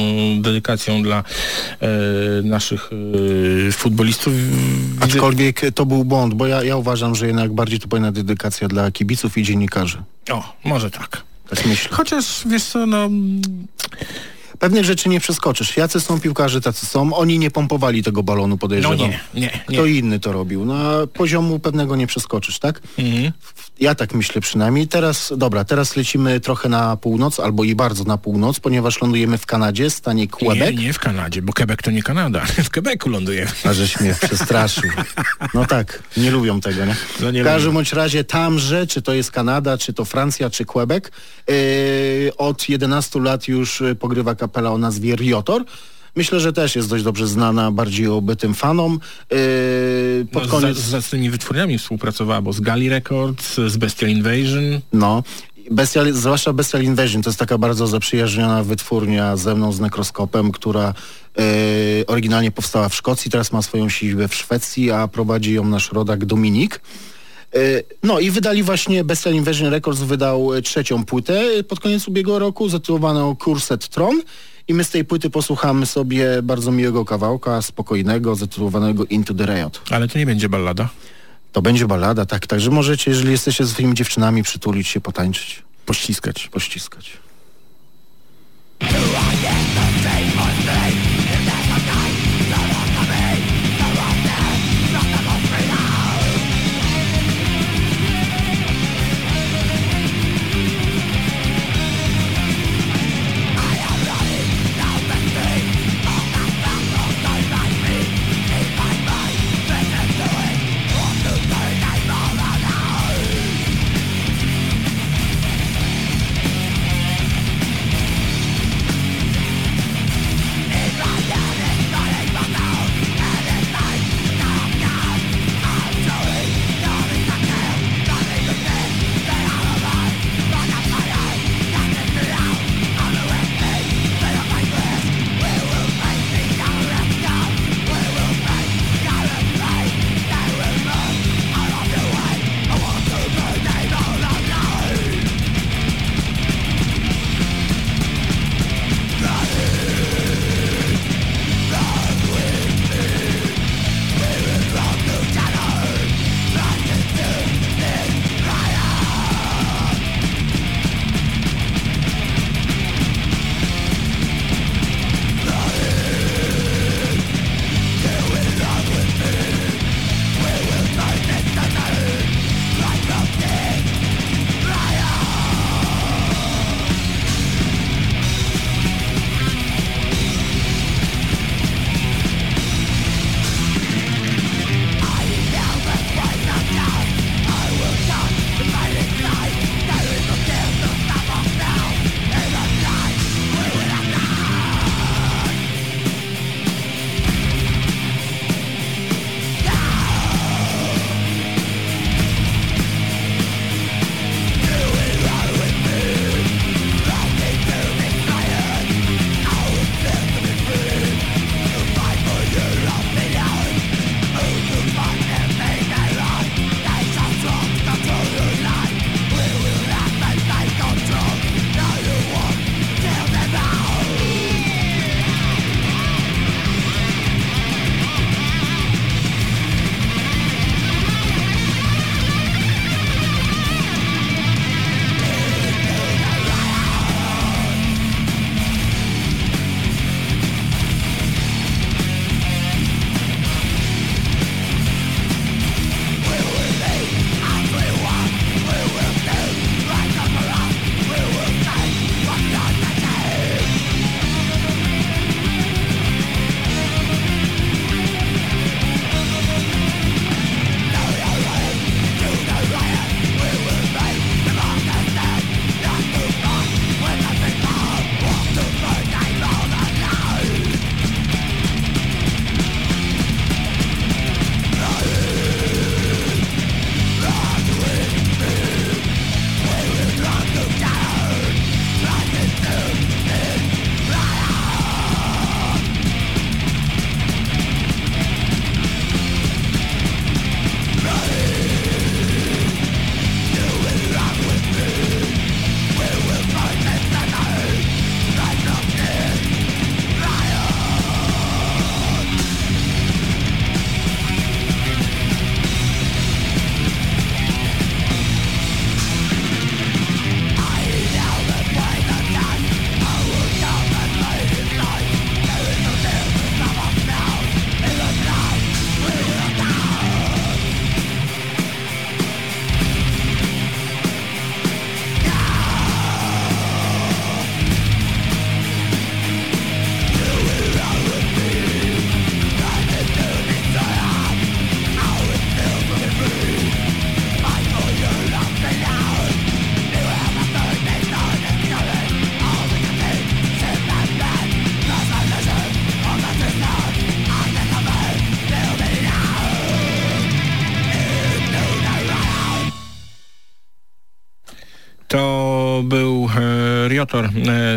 dedykacją dla e, naszych e, futbolistów. Aczkolwiek to był błąd, bo ja, ja uważam, że jednak bardziej to powinna dedykacja dla kibiców i dziennikarzy. O, może tak. Tak myślę. Chociaż, wiesz co, no... Pewnych rzeczy nie przeskoczysz. Jacy są piłkarze, tacy są. Oni nie pompowali tego balonu, podejrzewam. No nie, nie, Kto nie. inny to robił. No, poziomu pewnego nie przeskoczysz, tak? Mhm. Ja tak myślę przynajmniej. Teraz, dobra, teraz lecimy trochę na północ, albo i bardzo na północ, ponieważ lądujemy w Kanadzie, stanie Quebec. Nie, nie w Kanadzie, bo Quebec to nie Kanada. W Quebecu lądujemy. A żeś mnie przestraszył. No tak, nie lubią tego, nie? No nie w każdym bądź razie tamże, czy to jest Kanada, czy to Francja, czy Quebec, yy, od 11 lat już pogrywa kapela o nazwie Riotor. Myślę, że też jest dość dobrze znana bardziej obytym fanom. Yy, pod No, koniec... z, z tymi wytwórniami współpracowała, bo z Gali Records, z Bestial Invasion. No, Bestial, zwłaszcza Bestial Invasion to jest taka bardzo zaprzyjaźniona wytwórnia ze mną, z Nekroskopem, która e, oryginalnie powstała w Szkocji, teraz ma swoją siedzibę w Szwecji, a prowadzi ją nasz rodak Dominik. E, No i wydali właśnie Bestial Invasion Records wydał e, trzecią płytę pod koniec ubiegłego roku, zatytułowaną Curset Tron i my z tej płyty posłuchamy sobie bardzo miłego kawałka, spokojnego, zatytułowanego Into the Riot. Ale to nie będzie ballada. To będzie balada, tak, także możecie, jeżeli jesteście ze swoimi dziewczynami, przytulić się, potańczyć. Pościskać. Pościskać.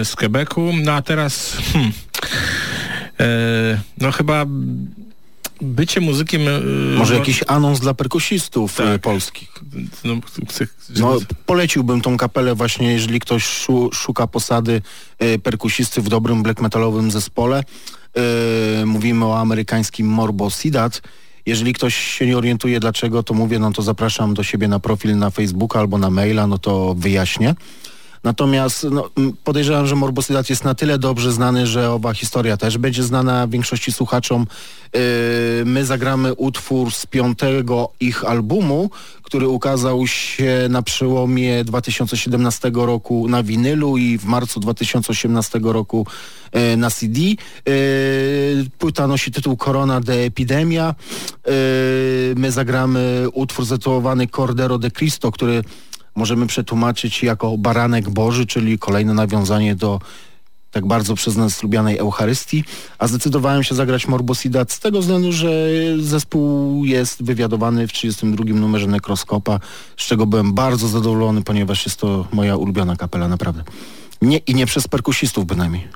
Z Quebecu. No a teraz hmm, e, no chyba bycie muzykiem... e, Może jakiś anons dla perkusistów Tak. e, polskich. No, No, poleciłbym tą kapelę właśnie, jeżeli ktoś szu, szuka posady e, perkusisty w dobrym black metalowym zespole. E, mówimy o amerykańskim Morbo Sidat. Jeżeli ktoś się nie orientuje dlaczego to mówię, no to zapraszam do siebie na profil na Facebooka albo na maila, no to wyjaśnię. Natomiast no, podejrzewam, że Morbosydat jest na tyle dobrze znany, że owa historia też będzie znana większości słuchaczom. Yy, my zagramy utwór z piątego ich albumu, który ukazał się na przełomie 2017 roku na winylu i w marcu 2018 roku e, na CD. E, Płyta nosi tytuł Corona de Epidemia. E, My zagramy utwór zatytułowany Cordero de Cristo, który możemy przetłumaczyć jako Baranek Boży, czyli kolejne nawiązanie do tak bardzo przez nas lubianej Eucharystii, a zdecydowałem się zagrać Morbosidat z tego względu, że zespół jest wywiadowany w 32 numerze Nekroskopa, z czego byłem bardzo zadowolony, ponieważ jest to moja ulubiona kapela, naprawdę. Nie, I nie przez perkusistów bynajmniej.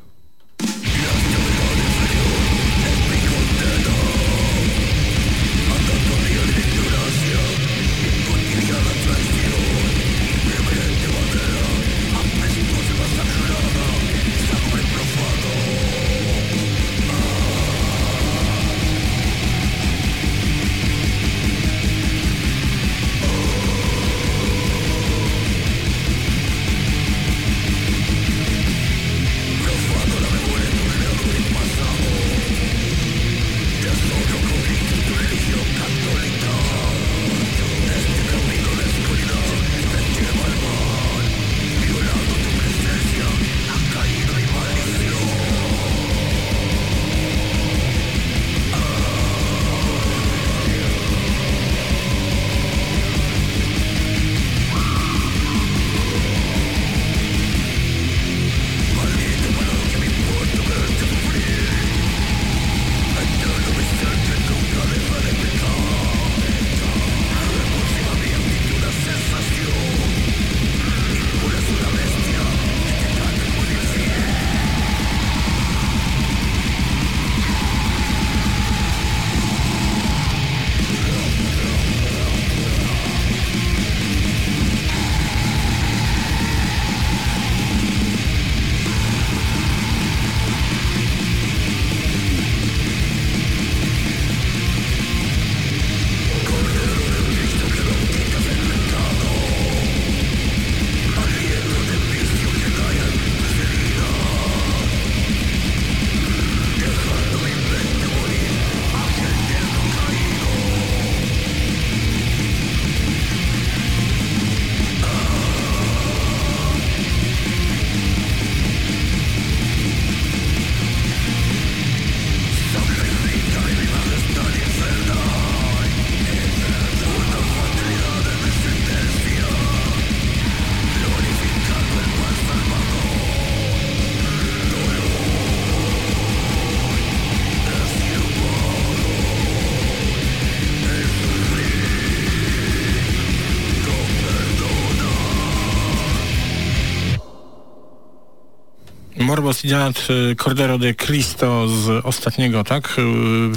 Y, Cordero de Cristo z ostatniego, tak?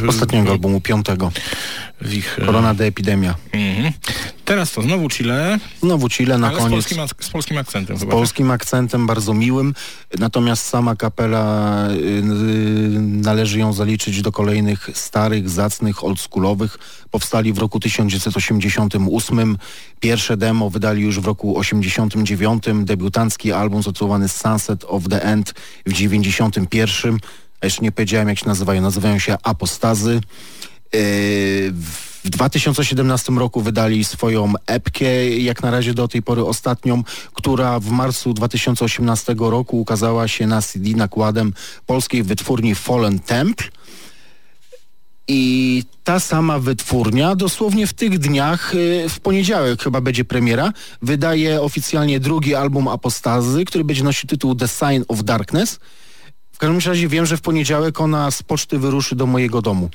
Ostatniego albumu, piątego. W ich, y, Corona de Epidemia. mhm. Teraz to znowu Chile, Znowu Chile na ale z koniec. polskim, z polskim akcentem Z chyba. tak? polskim akcentem bardzo miłym, natomiast sama kapela y, y, należy ją zaliczyć do kolejnych starych, zacnych, oldschoolowych. Powstali w roku 1988. Pierwsze demo wydali już w roku 89. Debiutancki album zatytułowany Sunset of the End w 91. A jeszcze nie powiedziałem jak się nazywają. Nazywają się Apostazy. Yy, W 2017 roku wydali swoją epkę, jak na razie do tej pory ostatnią, która w marcu 2018 roku ukazała się na CD nakładem polskiej wytwórni Fallen Temple. I ta sama wytwórnia dosłownie w tych dniach, y, w poniedziałek chyba będzie premiera, wydaje oficjalnie drugi album Apostazy, który będzie nosił tytuł The Sign of Darkness. W każdym razie wiem, że w poniedziałek ona z poczty wyruszy do mojego domu.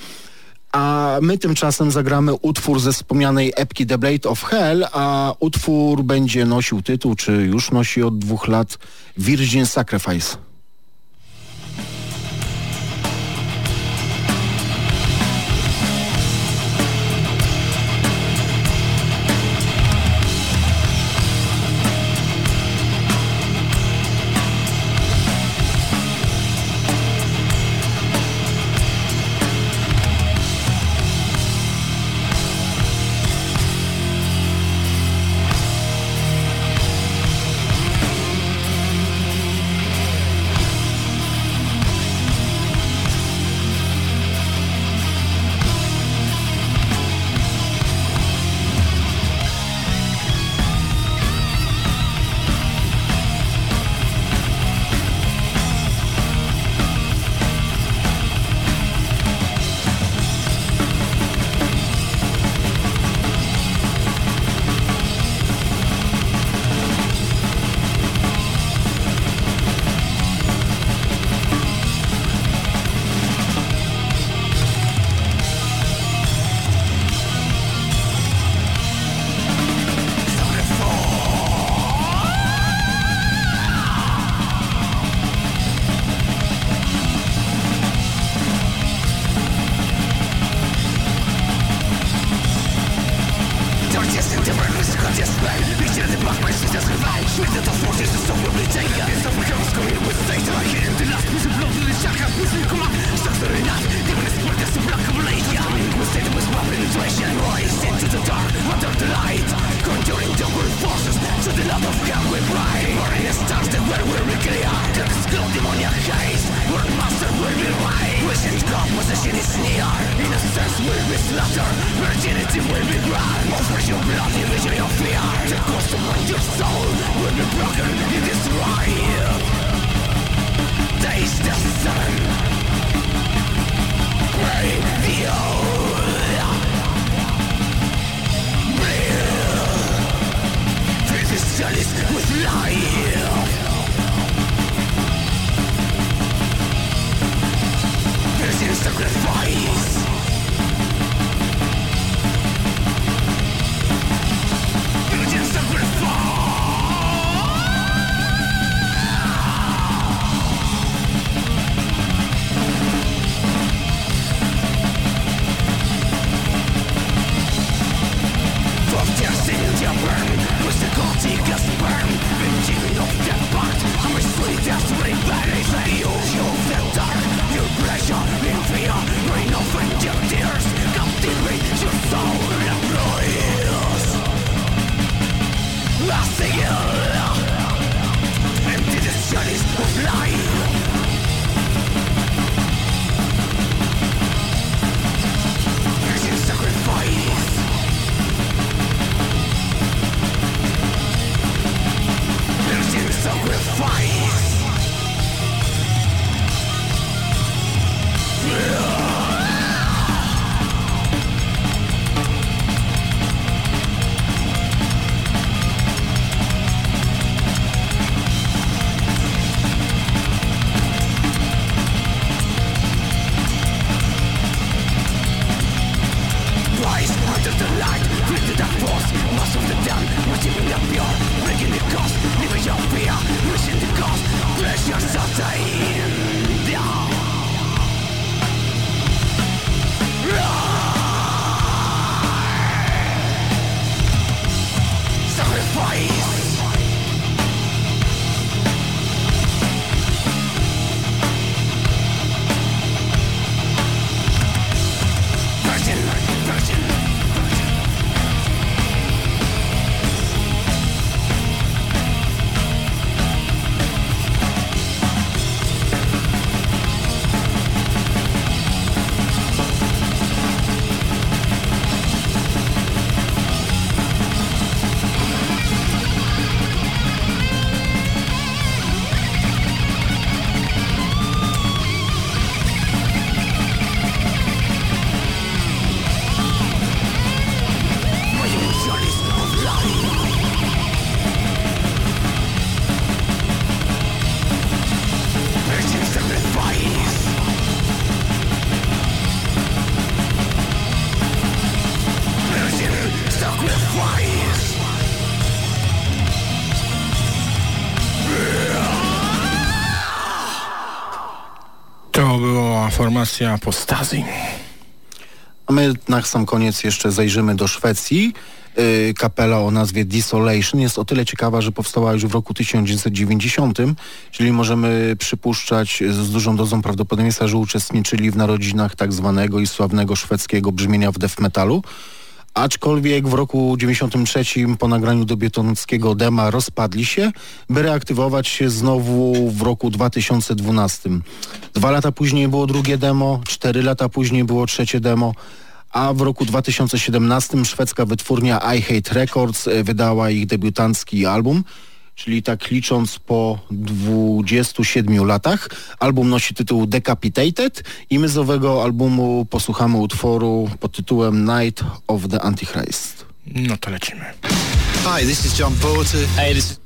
A my tymczasem zagramy utwór ze wspomnianej epki The Blade of Hell, a utwór będzie nosił tytuł, czy już nosi od dwóch lat, Virgin Sacrifice. Formacja Apostazy. A my na sam koniec jeszcze zajrzymy do Szwecji. Yy, kapela o nazwie Desolation jest o tyle ciekawa, że powstała już w roku 1990, czyli możemy przypuszczać z dużą dozą prawdopodobieństwa, że uczestniczyli w narodzinach tak zwanego i sławnego szwedzkiego brzmienia w death metalu. Aczkolwiek w roku 93 po nagraniu debiutanckiego dema rozpadli się, by reaktywować się znowu w roku 2012. Dwa lata później było drugie demo, cztery lata później było trzecie demo, a w roku 2017 szwedzka wytwórnia I Hate Records e, wydała ich debiutancki album, czyli tak licząc po 27 latach. Album nosi tytuł Decapitated i my z owego albumu posłuchamy utworu pod tytułem Night of the Antichrist. No to lecimy. Hi, this is John Porter. Hey, this is...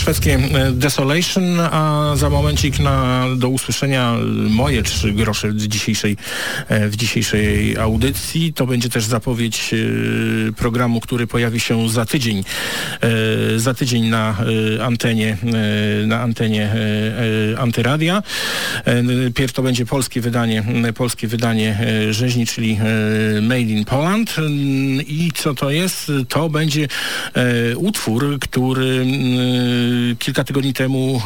szwedzkie e, Desolation, a za momencik na, do usłyszenia e, moje trzy grosze w dzisiejszej, e, w dzisiejszej audycji. To będzie też zapowiedź programu, który pojawi się za tydzień, za tydzień na antenie, na antenie antyradia. Pierw to będzie polskie wydanie, polskie wydanie rzeźni, czyli Made in Poland. I co to jest? To będzie utwór, który kilka tygodni temu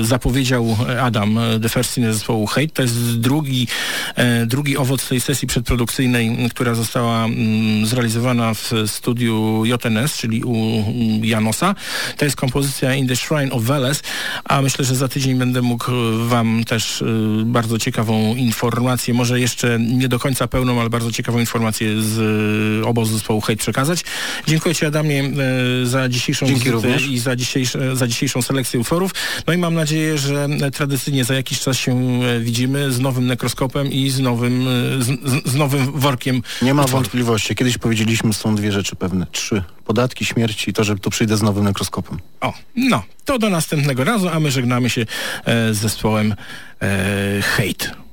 e, zapowiedział Adam The First in zespołu Hate. To jest drugi, drugi owoc tej sesji przedprodukcyjnej, która została mm, zrealizowana w studiu JNS, czyli u Janosa. To jest kompozycja In the Shrine of Veles, a myślę, że za tydzień będę mógł Wam też bardzo ciekawą informację, może jeszcze nie do końca pełną, ale bardzo ciekawą informację z obozu zespołu Hate przekazać. Dziękuję Ci Adamie za dzisiejszą Dzięki wizytę i za, dzisiejsze, za dzisiejszą selekcję utworów. No i mam nadzieję, że tradycyjnie za jakiś czas się e, widzimy z nowym nekroskopem i z nowym, e, z, z, z nowym workiem. Nie ma utworów. wątpliwości. Kiedyś powiedzieliśmy, są dwie rzeczy pewne. Trzy. Podatki, śmierć i to, że tu przyjdę z nowym nekroskopem. O, no, to do następnego razu, a my żegnamy się e, z zespołem e, Hate.